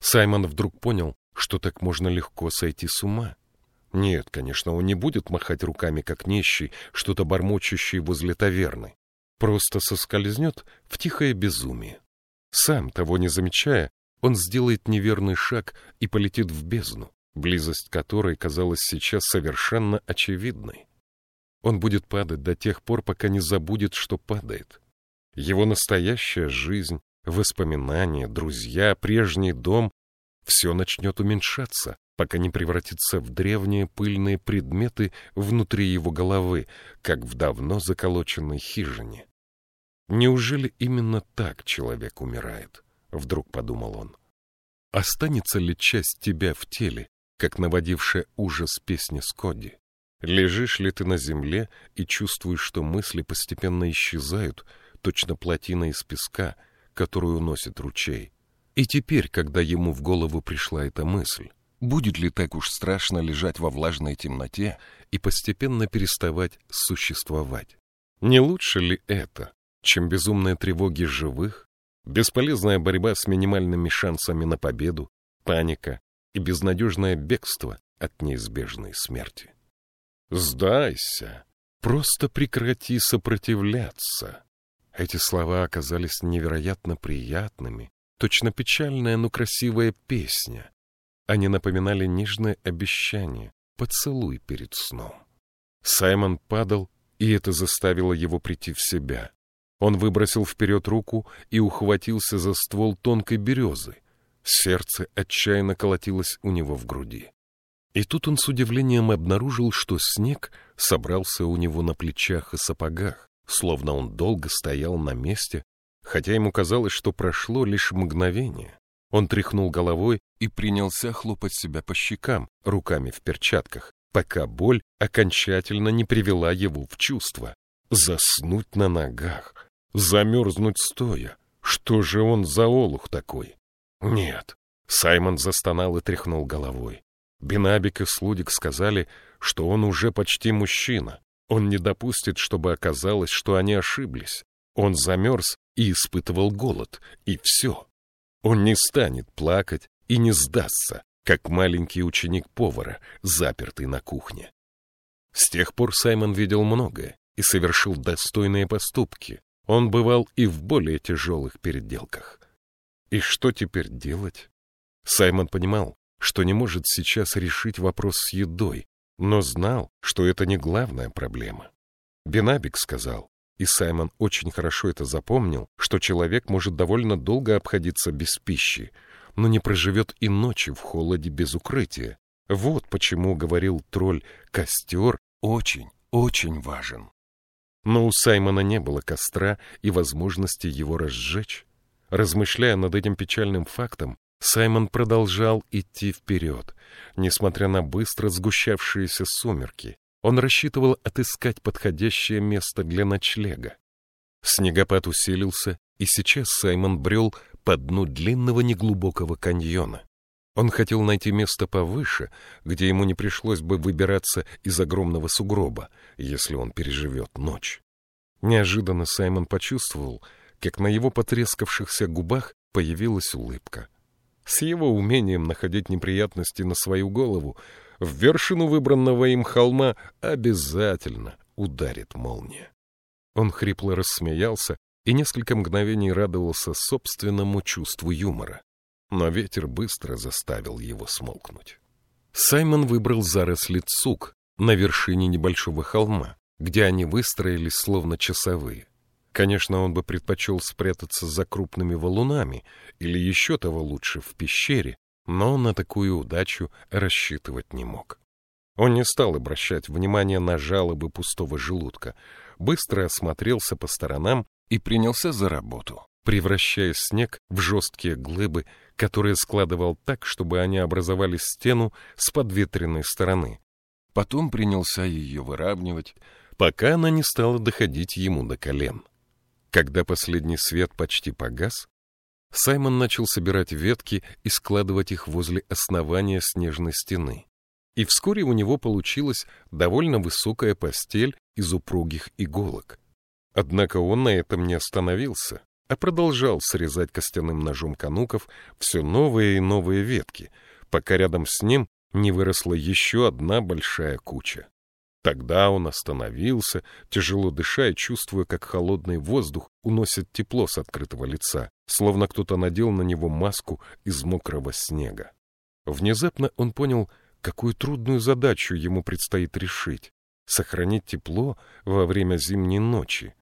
Саймон вдруг понял, что так можно легко сойти с ума. Нет, конечно, он не будет махать руками, как нищий, что-то бормочущий возле таверны. Просто соскользнет в тихое безумие. Сам, того не замечая, он сделает неверный шаг и полетит в бездну, близость которой казалась сейчас совершенно очевидной. Он будет падать до тех пор, пока не забудет, что падает. Его настоящая жизнь, воспоминания, друзья, прежний дом — все начнет уменьшаться, пока не превратится в древние пыльные предметы внутри его головы, как в давно заколоченной хижине. Неужели именно так человек умирает? Вдруг подумал он. Останется ли часть тебя в теле, как наводившая ужас песни Скотти? Лежишь ли ты на земле и чувствуешь, что мысли постепенно исчезают, точно плотина из песка, которую носит ручей? И теперь, когда ему в голову пришла эта мысль, будет ли так уж страшно лежать во влажной темноте и постепенно переставать существовать? Не лучше ли это, чем безумные тревоги живых, бесполезная борьба с минимальными шансами на победу, паника и безнадежное бегство от неизбежной смерти? «Сдайся! Просто прекрати сопротивляться!» Эти слова оказались невероятно приятными, точно печальная, но красивая песня. Они напоминали нежное обещание, поцелуй перед сном. Саймон падал, и это заставило его прийти в себя. Он выбросил вперед руку и ухватился за ствол тонкой березы. Сердце отчаянно колотилось у него в груди. И тут он с удивлением обнаружил, что снег собрался у него на плечах и сапогах, словно он долго стоял на месте, хотя ему казалось, что прошло лишь мгновение. Он тряхнул головой и принялся хлопать себя по щекам, руками в перчатках, пока боль окончательно не привела его в чувство. Заснуть на ногах, замерзнуть стоя. Что же он за олух такой? Нет. Саймон застонал и тряхнул головой. Бенабик и Слудик сказали, что он уже почти мужчина. Он не допустит, чтобы оказалось, что они ошиблись. Он замерз и испытывал голод, и все. Он не станет плакать и не сдастся, как маленький ученик повара, запертый на кухне. С тех пор Саймон видел многое и совершил достойные поступки. Он бывал и в более тяжелых переделках. И что теперь делать? Саймон понимал, что не может сейчас решить вопрос с едой, но знал, что это не главная проблема. Бенабик сказал, и Саймон очень хорошо это запомнил, что человек может довольно долго обходиться без пищи, но не проживет и ночи в холоде без укрытия. Вот почему, говорил тролль, костер очень, очень важен. Но у Саймона не было костра и возможности его разжечь. Размышляя над этим печальным фактом, Саймон продолжал идти вперед, несмотря на быстро сгущавшиеся сумерки. Он рассчитывал отыскать подходящее место для ночлега. Снегопад усилился, и сейчас Саймон брел по дну длинного неглубокого каньона. Он хотел найти место повыше, где ему не пришлось бы выбираться из огромного сугроба, если он переживет ночь. Неожиданно Саймон почувствовал, как на его потрескавшихся губах появилась улыбка. С его умением находить неприятности на свою голову, в вершину выбранного им холма обязательно ударит молния. Он хрипло рассмеялся и несколько мгновений радовался собственному чувству юмора. Но ветер быстро заставил его смолкнуть. Саймон выбрал заросли цук на вершине небольшого холма, где они выстроились словно часовые. Конечно, он бы предпочел спрятаться за крупными валунами или еще того лучше в пещере, но на такую удачу рассчитывать не мог. Он не стал обращать внимания на жалобы пустого желудка, быстро осмотрелся по сторонам и принялся за работу, превращая снег в жесткие глыбы, которые складывал так, чтобы они образовали стену с подветренной стороны. Потом принялся ее выравнивать, пока она не стала доходить ему до колен. Когда последний свет почти погас, Саймон начал собирать ветки и складывать их возле основания снежной стены. И вскоре у него получилась довольно высокая постель из упругих иголок. Однако он на этом не остановился, а продолжал срезать костяным ножом кануков все новые и новые ветки, пока рядом с ним не выросла еще одна большая куча. Тогда он остановился, тяжело дыша и чувствуя, как холодный воздух уносит тепло с открытого лица, словно кто-то надел на него маску из мокрого снега. Внезапно он понял, какую трудную задачу ему предстоит решить — сохранить тепло во время зимней ночи.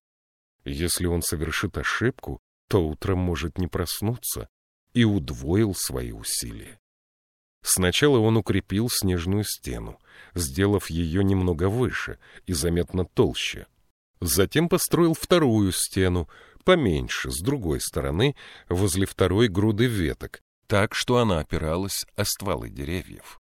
Если он совершит ошибку, то утром может не проснуться, и удвоил свои усилия. Сначала он укрепил снежную стену, сделав ее немного выше и заметно толще. Затем построил вторую стену, поменьше, с другой стороны, возле второй груды веток, так что она опиралась о стволы деревьев.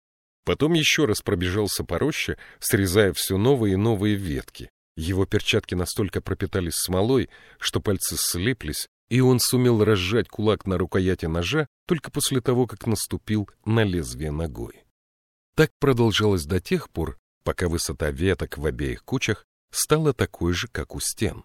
Потом еще раз пробежался по роще, срезая все новые и новые ветки. Его перчатки настолько пропитались смолой, что пальцы слиплись, и он сумел разжать кулак на рукояти ножа только после того, как наступил на лезвие ногой. Так продолжалось до тех пор, пока высота веток в обеих кучах стала такой же, как у стен.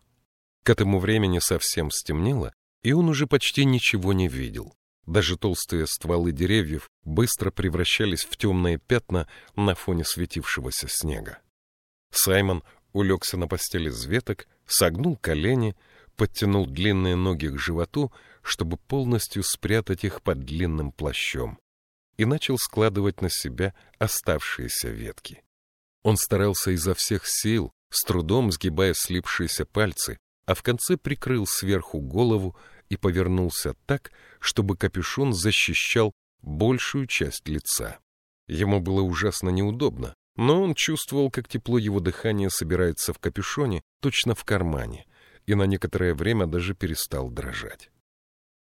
К этому времени совсем стемнело, и он уже почти ничего не видел. Даже толстые стволы деревьев быстро превращались в темные пятна на фоне светившегося снега. Саймон улегся на постели из веток, согнул колени, подтянул длинные ноги к животу, чтобы полностью спрятать их под длинным плащом, и начал складывать на себя оставшиеся ветки. Он старался изо всех сил, с трудом сгибая слипшиеся пальцы, а в конце прикрыл сверху голову и повернулся так, чтобы капюшон защищал большую часть лица. Ему было ужасно неудобно, но он чувствовал, как тепло его дыхания собирается в капюшоне, точно в кармане, и на некоторое время даже перестал дрожать.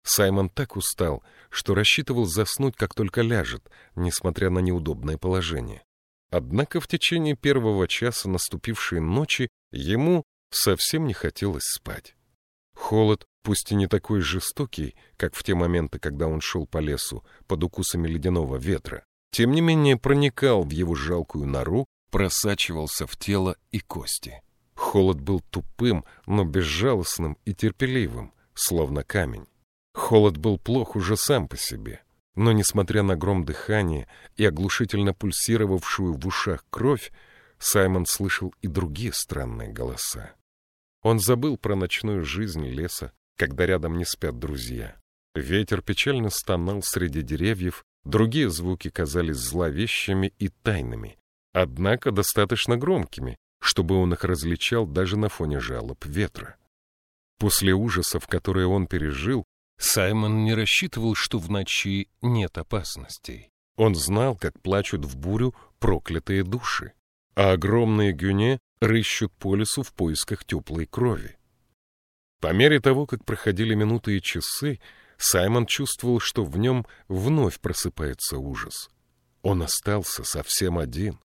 Саймон так устал, что рассчитывал заснуть, как только ляжет, несмотря на неудобное положение. Однако в течение первого часа наступившей ночи ему совсем не хотелось спать. Холод, пусть и не такой жестокий, как в те моменты, когда он шел по лесу под укусами ледяного ветра, тем не менее проникал в его жалкую нору, просачивался в тело и кости. Холод был тупым, но безжалостным и терпеливым, словно камень. Холод был плох уже сам по себе, но, несмотря на гром дыхания и оглушительно пульсировавшую в ушах кровь, Саймон слышал и другие странные голоса. Он забыл про ночную жизнь леса, когда рядом не спят друзья. Ветер печально стонал среди деревьев, другие звуки казались зловещими и тайными, однако достаточно громкими, чтобы он их различал даже на фоне жалоб ветра. После ужасов, которые он пережил, Саймон не рассчитывал, что в ночи нет опасностей. Он знал, как плачут в бурю проклятые души, а огромные гюне рыщут по лесу в поисках теплой крови. По мере того, как проходили минуты и часы, Саймон чувствовал, что в нем вновь просыпается ужас. Он остался совсем один.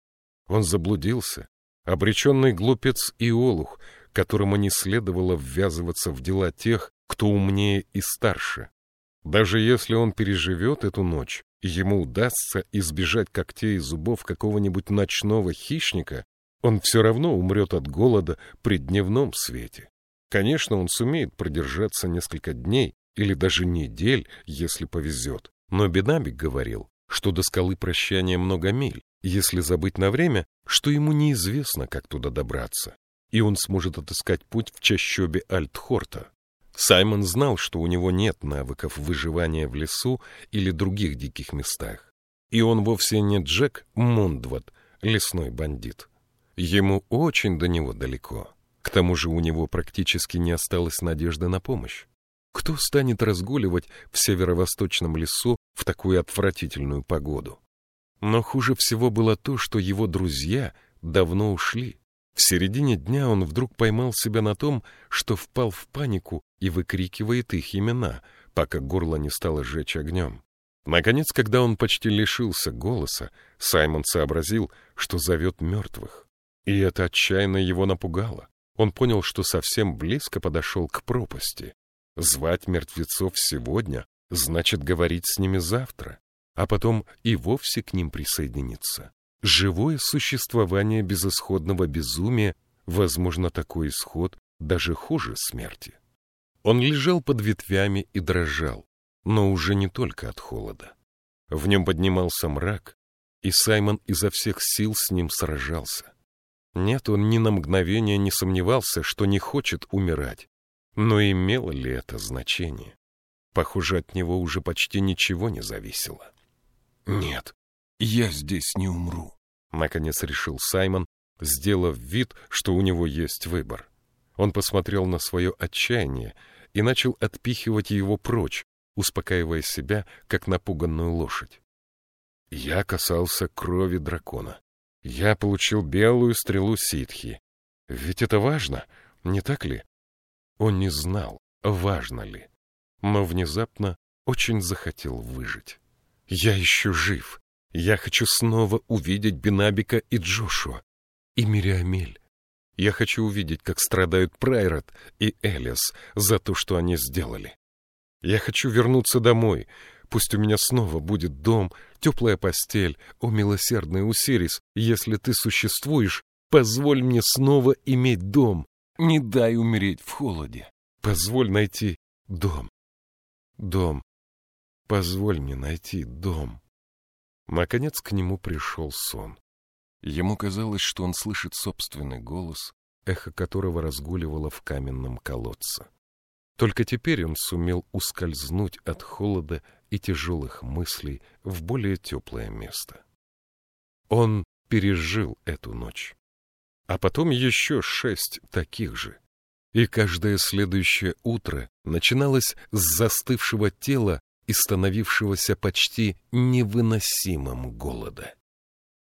Он заблудился, обреченный глупец и олух, которому не следовало ввязываться в дела тех, кто умнее и старше. Даже если он переживет эту ночь, ему удастся избежать когтей и зубов какого-нибудь ночного хищника, он все равно умрет от голода при дневном свете. Конечно, он сумеет продержаться несколько дней или даже недель, если повезет. Но Бенабик говорил, что до скалы прощания много миль, если забыть на время, что ему неизвестно, как туда добраться, и он сможет отыскать путь в чащобе Альтхорта. Саймон знал, что у него нет навыков выживания в лесу или других диких местах. И он вовсе не Джек Мундват, лесной бандит. Ему очень до него далеко. К тому же у него практически не осталось надежды на помощь. Кто станет разгуливать в северо-восточном лесу в такую отвратительную погоду? Но хуже всего было то, что его друзья давно ушли. В середине дня он вдруг поймал себя на том, что впал в панику и выкрикивает их имена, пока горло не стало жечь огнем. Наконец, когда он почти лишился голоса, Саймон сообразил, что зовет мертвых. И это отчаянно его напугало. Он понял, что совсем близко подошел к пропасти. Звать мертвецов сегодня значит говорить с ними завтра, а потом и вовсе к ним присоединиться. Живое существование безысходного безумия, возможно, такой исход даже хуже смерти. Он лежал под ветвями и дрожал, но уже не только от холода. В нем поднимался мрак, и Саймон изо всех сил с ним сражался. Нет, он ни на мгновение не сомневался, что не хочет умирать. Но имело ли это значение? Похоже, от него уже почти ничего не зависело. «Нет, я здесь не умру», — наконец решил Саймон, сделав вид, что у него есть выбор. Он посмотрел на свое отчаяние и начал отпихивать его прочь, успокаивая себя, как напуганную лошадь. Я касался крови дракона. Я получил белую стрелу ситхи. Ведь это важно, не так ли? Он не знал, важно ли, но внезапно очень захотел выжить. Я еще жив. Я хочу снова увидеть Бенабика и Джошуа, и Мириамель. Я хочу увидеть, как страдают Прайрат и Элис за то, что они сделали. Я хочу вернуться домой. Пусть у меня снова будет дом, теплая постель. О, милосердный Усирис, если ты существуешь, позволь мне снова иметь дом. Не дай умереть в холоде. Позволь найти дом. Дом. Позволь мне найти дом. Наконец к нему пришел сон. Ему казалось, что он слышит собственный голос, эхо которого разгуливало в каменном колодце. Только теперь он сумел ускользнуть от холода и тяжелых мыслей в более теплое место. Он пережил эту ночь. А потом еще шесть таких же. И каждое следующее утро начиналось с застывшего тела и становившегося почти невыносимым голода.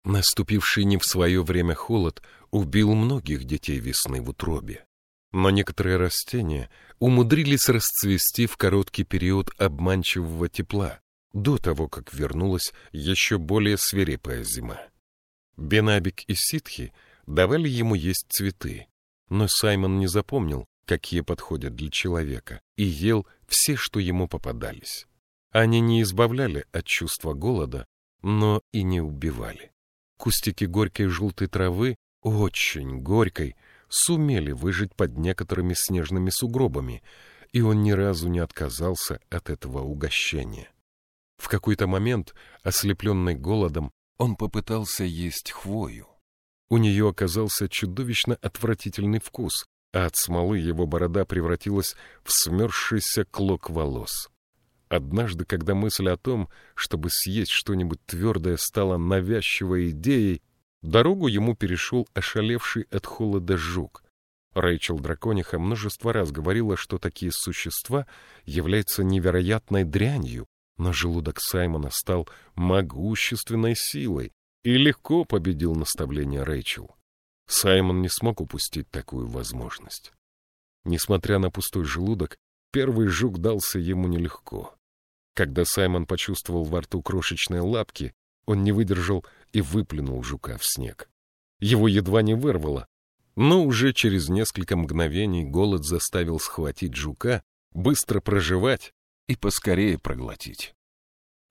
Наступивший не в свое время холод убил многих детей весны в утробе. Но некоторые растения умудрились расцвести в короткий период обманчивого тепла, до того, как вернулась еще более свирепая зима. Бенабик и ситхи давали ему есть цветы, но Саймон не запомнил, какие подходят для человека, и ел все, что ему попадались. Они не избавляли от чувства голода, но и не убивали. Кустики горькой желтой травы, очень горькой, сумели выжить под некоторыми снежными сугробами, и он ни разу не отказался от этого угощения. В какой-то момент, ослепленный голодом, он попытался есть хвою. У нее оказался чудовищно отвратительный вкус, а от смолы его борода превратилась в смерзшийся клок волос. Однажды, когда мысль о том, чтобы съесть что-нибудь твердое, стала навязчивой идеей, Дорогу ему перешел ошалевший от холода жук. Рэйчел Дракониха множество раз говорила, что такие существа являются невероятной дрянью, но желудок Саймона стал могущественной силой и легко победил наставление Рэйчел. Саймон не смог упустить такую возможность. Несмотря на пустой желудок, первый жук дался ему нелегко. Когда Саймон почувствовал во рту крошечные лапки, он не выдержал и выплюнул жука в снег. Его едва не вырвало, но уже через несколько мгновений голод заставил схватить жука, быстро проживать и поскорее проглотить.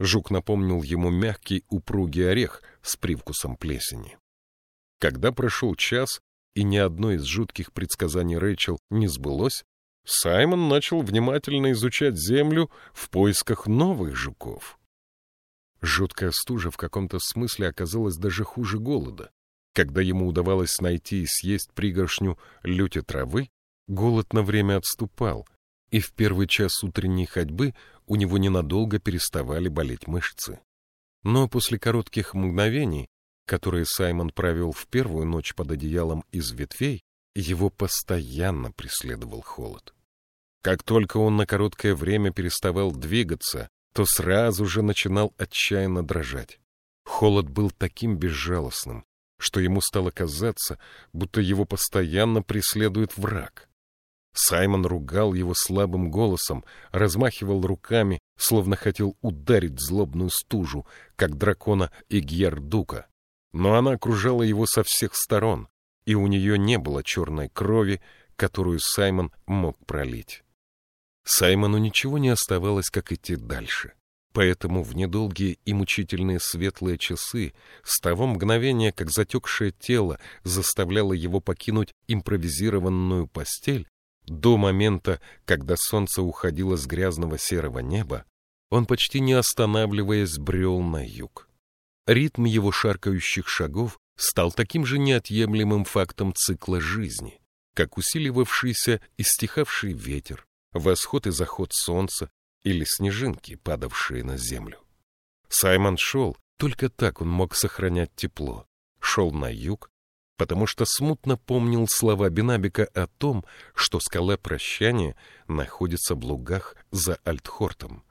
Жук напомнил ему мягкий упругий орех с привкусом плесени. Когда прошел час, и ни одно из жутких предсказаний Рэйчел не сбылось, Саймон начал внимательно изучать землю в поисках новых жуков. Жуткая стужа в каком-то смысле оказалась даже хуже голода. Когда ему удавалось найти и съесть пригоршню люти травы, голод на время отступал, и в первый час утренней ходьбы у него ненадолго переставали болеть мышцы. Но после коротких мгновений, которые Саймон провел в первую ночь под одеялом из ветвей, его постоянно преследовал холод. Как только он на короткое время переставал двигаться, то сразу же начинал отчаянно дрожать. Холод был таким безжалостным, что ему стало казаться, будто его постоянно преследует враг. Саймон ругал его слабым голосом, размахивал руками, словно хотел ударить злобную стужу, как дракона Игьярдука. Но она окружала его со всех сторон, и у нее не было черной крови, которую Саймон мог пролить. Саймону ничего не оставалось, как идти дальше. Поэтому в недолгие и мучительные светлые часы, с того мгновения, как затекшее тело заставляло его покинуть импровизированную постель, до момента, когда солнце уходило с грязного серого неба, он почти не останавливаясь брел на юг. Ритм его шаркающих шагов стал таким же неотъемлемым фактом цикла жизни, как усиливавшийся и стихавший ветер, восход и заход солнца или снежинки, падавшие на землю. Саймон шел, только так он мог сохранять тепло. Шел на юг, потому что смутно помнил слова Бенабика о том, что скала прощания находится в лугах за Альтхортом.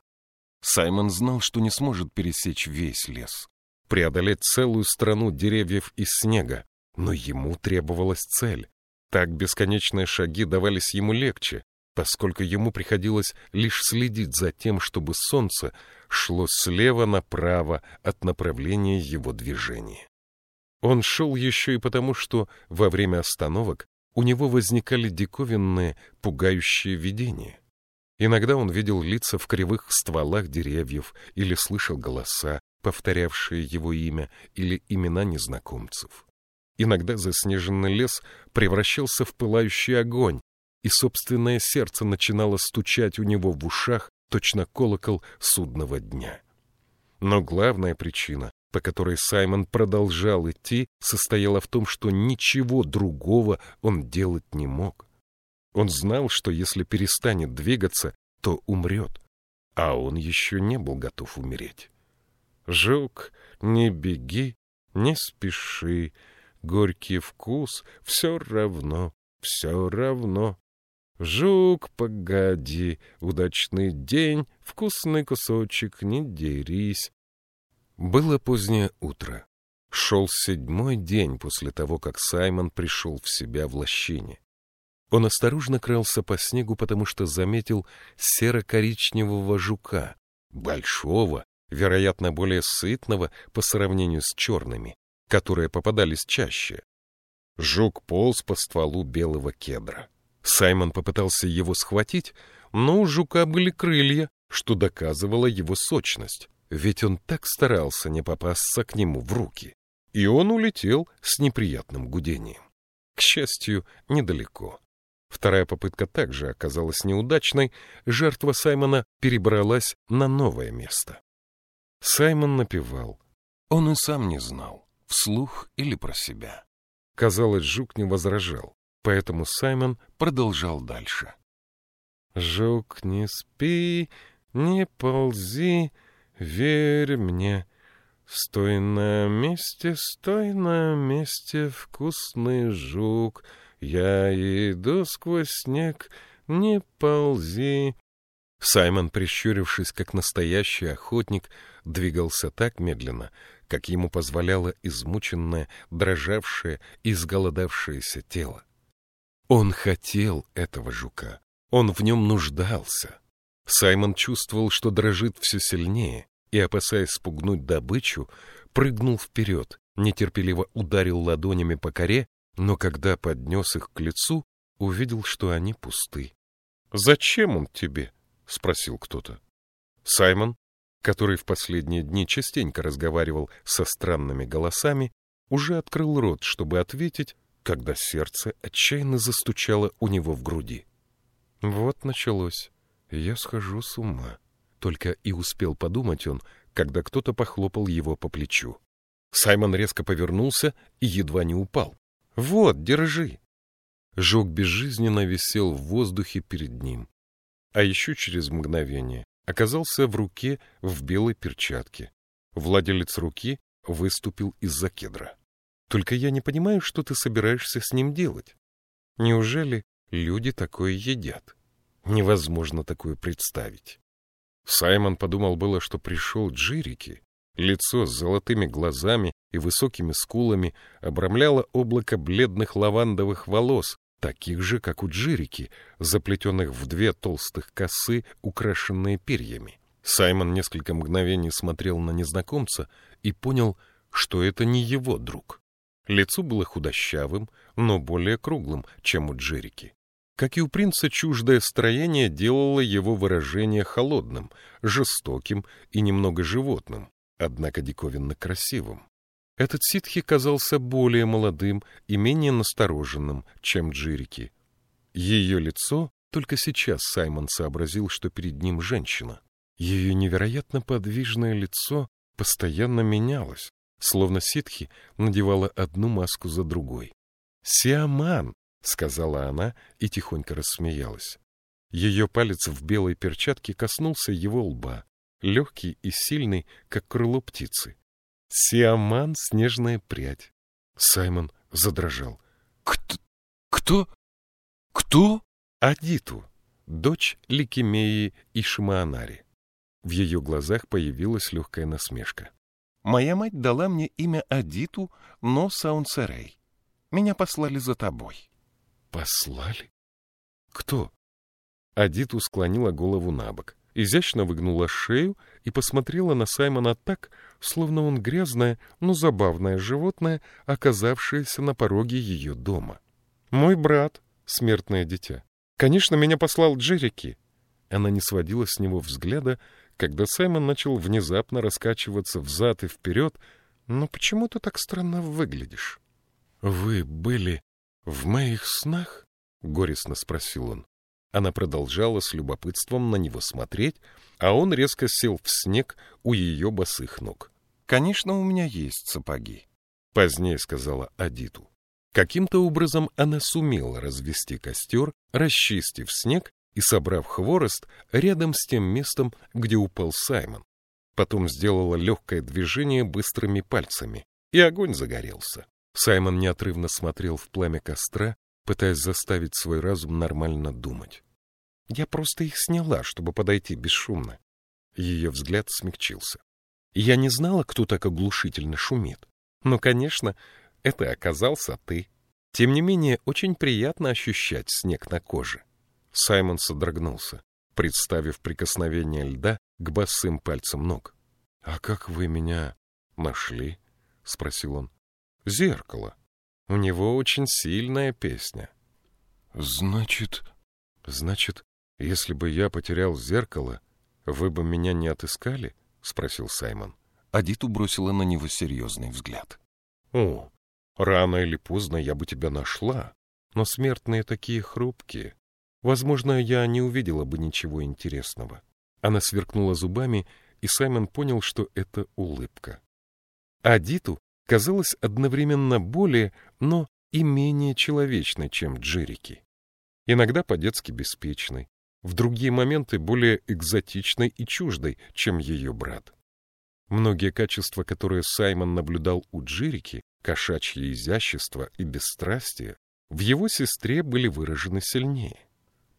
Саймон знал, что не сможет пересечь весь лес, преодолеть целую страну деревьев из снега, но ему требовалась цель. Так бесконечные шаги давались ему легче, поскольку ему приходилось лишь следить за тем, чтобы солнце шло слева направо от направления его движения. Он шел еще и потому, что во время остановок у него возникали диковинные, пугающие видения. Иногда он видел лица в кривых стволах деревьев или слышал голоса, повторявшие его имя или имена незнакомцев. Иногда заснеженный лес превращался в пылающий огонь, и собственное сердце начинало стучать у него в ушах, точно колокол судного дня. Но главная причина, по которой Саймон продолжал идти, состояла в том, что ничего другого он делать не мог. Он знал, что если перестанет двигаться, то умрет, а он еще не был готов умереть. «Жук, не беги, не спеши, горький вкус все равно, все равно. Жук, погоди, удачный день, вкусный кусочек, не дерись, было позднее утро. Шел седьмой день после того, как Саймон пришел в себя в лощине. Он осторожно крался по снегу, потому что заметил серо-коричневого жука, большого, вероятно, более сытного по сравнению с черными, которые попадались чаще. Жук полз по стволу белого кедра. Саймон попытался его схватить, но у жука были крылья, что доказывало его сочность ведь он так старался не попасться к нему в руки. И он улетел с неприятным гудением. К счастью, недалеко. Вторая попытка также оказалась неудачной, жертва Саймона перебралась на новое место. Саймон напевал. Он и сам не знал, вслух или про себя. Казалось, жук не возражал, поэтому Саймон продолжал дальше. «Жук, не спи, не ползи, Верь мне, стой на месте, стой на месте, вкусный жук. Я иду сквозь снег, не ползи. Саймон, прищурившись, как настоящий охотник, двигался так медленно, как ему позволяло измученное, дрожавшее, изголодавшееся тело. Он хотел этого жука, он в нем нуждался. Саймон чувствовал, что дрожит все сильнее, и, опасаясь спугнуть добычу, прыгнул вперед, нетерпеливо ударил ладонями по коре, но когда поднес их к лицу, увидел, что они пусты. — Зачем он тебе? — спросил кто-то. Саймон, который в последние дни частенько разговаривал со странными голосами, уже открыл рот, чтобы ответить, когда сердце отчаянно застучало у него в груди. Вот началось. Я схожу с ума. Только и успел подумать он, когда кто-то похлопал его по плечу. Саймон резко повернулся и едва не упал. «Вот, держи!» Жук безжизненно висел в воздухе перед ним. А еще через мгновение оказался в руке в белой перчатке. Владелец руки выступил из-за кедра. «Только я не понимаю, что ты собираешься с ним делать. Неужели люди такое едят? Невозможно такое представить». Саймон подумал было, что пришел Джирики. Лицо с золотыми глазами и высокими скулами обрамляло облако бледных лавандовых волос, таких же, как у Джирики, заплетенных в две толстых косы, украшенные перьями. Саймон несколько мгновений смотрел на незнакомца и понял, что это не его друг. Лицо было худощавым, но более круглым, чем у Джерики. Как и у принца, чуждое строение делало его выражение холодным, жестоким и немного животным, однако диковинно красивым. Этот ситхи казался более молодым и менее настороженным, чем Джирики. Ее лицо, только сейчас Саймон сообразил, что перед ним женщина. Ее невероятно подвижное лицо постоянно менялось, словно ситхи надевала одну маску за другой. «Сиаман!» — сказала она и тихонько рассмеялась. Ее палец в белой перчатке коснулся его лба, легкий и сильный, как крыло птицы. «Сиаман — снежная прядь!» Саймон задрожал. «Кто? Кто? Кто?» «Адиту, дочь Ликемеи и Шимаанари». В ее глазах появилась легкая насмешка. «Моя мать дала мне имя Адиту, но Саунсерей. Меня послали за тобой». «Послали? Кто?» Адиту склонила голову на бок, изящно выгнула шею и посмотрела на Саймона так, словно он грязное, но забавное животное, оказавшееся на пороге ее дома. «Мой брат, смертное дитя. Конечно, меня послал Джерики». Она не сводила с него взгляда, когда Саймон начал внезапно раскачиваться взад и вперед, «Но почему ты так странно выглядишь?» «Вы были в моих снах?» — горестно спросил он. Она продолжала с любопытством на него смотреть, а он резко сел в снег у ее босых ног. «Конечно, у меня есть сапоги», — позднее сказала Адиту. Каким-то образом она сумела развести костер, расчистив снег и собрав хворост рядом с тем местом, где упал Саймон. Потом сделала легкое движение быстрыми пальцами, и огонь загорелся. Саймон неотрывно смотрел в пламя костра, пытаясь заставить свой разум нормально думать. Я просто их сняла, чтобы подойти бесшумно. Ее взгляд смягчился. Я не знала, кто так оглушительно шумит. Но, конечно, это оказался ты. Тем не менее, очень приятно ощущать снег на коже. Саймон содрогнулся, представив прикосновение льда к босым пальцам ног. — А как вы меня нашли? — спросил он. — Зеркало. У него очень сильная песня. — Значит... Значит, если бы я потерял зеркало, вы бы меня не отыскали? — спросил Саймон. Адиту бросила на него серьезный взгляд. — О, рано или поздно я бы тебя нашла, но смертные такие хрупкие. Возможно, я не увидела бы ничего интересного. Она сверкнула зубами, и Саймон понял, что это улыбка. Адиту казалась одновременно более, но и менее человечной, чем Джерики. Иногда по-детски беспечной, в другие моменты более экзотичной и чуждой, чем ее брат. Многие качества, которые Саймон наблюдал у Джерики, кошачье изящество и бесстрастие, в его сестре были выражены сильнее.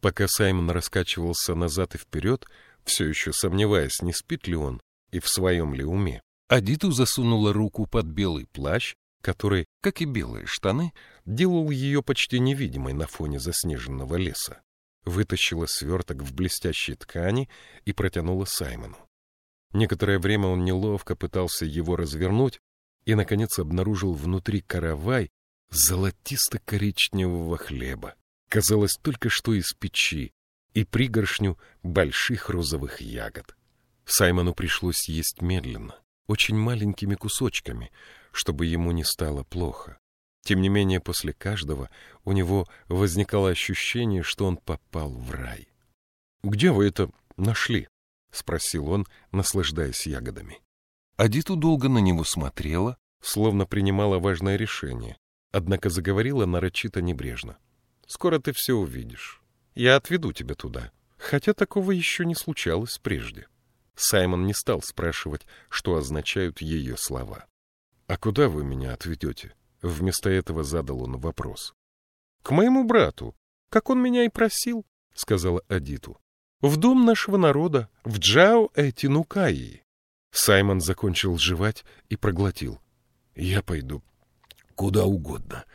Пока Саймон раскачивался назад и вперед, все еще сомневаясь, не спит ли он и в своем ли уме, Адиту засунула руку под белый плащ, который, как и белые штаны, делал ее почти невидимой на фоне заснеженного леса. Вытащила сверток в блестящей ткани и протянула Саймону. Некоторое время он неловко пытался его развернуть и, наконец, обнаружил внутри каравай золотисто-коричневого хлеба казалось только что из печи, и пригоршню больших розовых ягод. Саймону пришлось есть медленно, очень маленькими кусочками, чтобы ему не стало плохо. Тем не менее, после каждого у него возникало ощущение, что он попал в рай. — Где вы это нашли? — спросил он, наслаждаясь ягодами. Адиту долго на него смотрела, словно принимала важное решение, однако заговорила нарочито небрежно. — Скоро ты все увидишь. Я отведу тебя туда. Хотя такого еще не случалось прежде. Саймон не стал спрашивать, что означают ее слова. «А куда вы меня отведете?» Вместо этого задал он вопрос. «К моему брату, как он меня и просил», — сказала Адиту. «В дом нашего народа, в Джао-Этинукаи». Саймон закончил жевать и проглотил. «Я пойду куда угодно,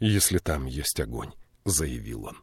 если там есть огонь». — заявил он.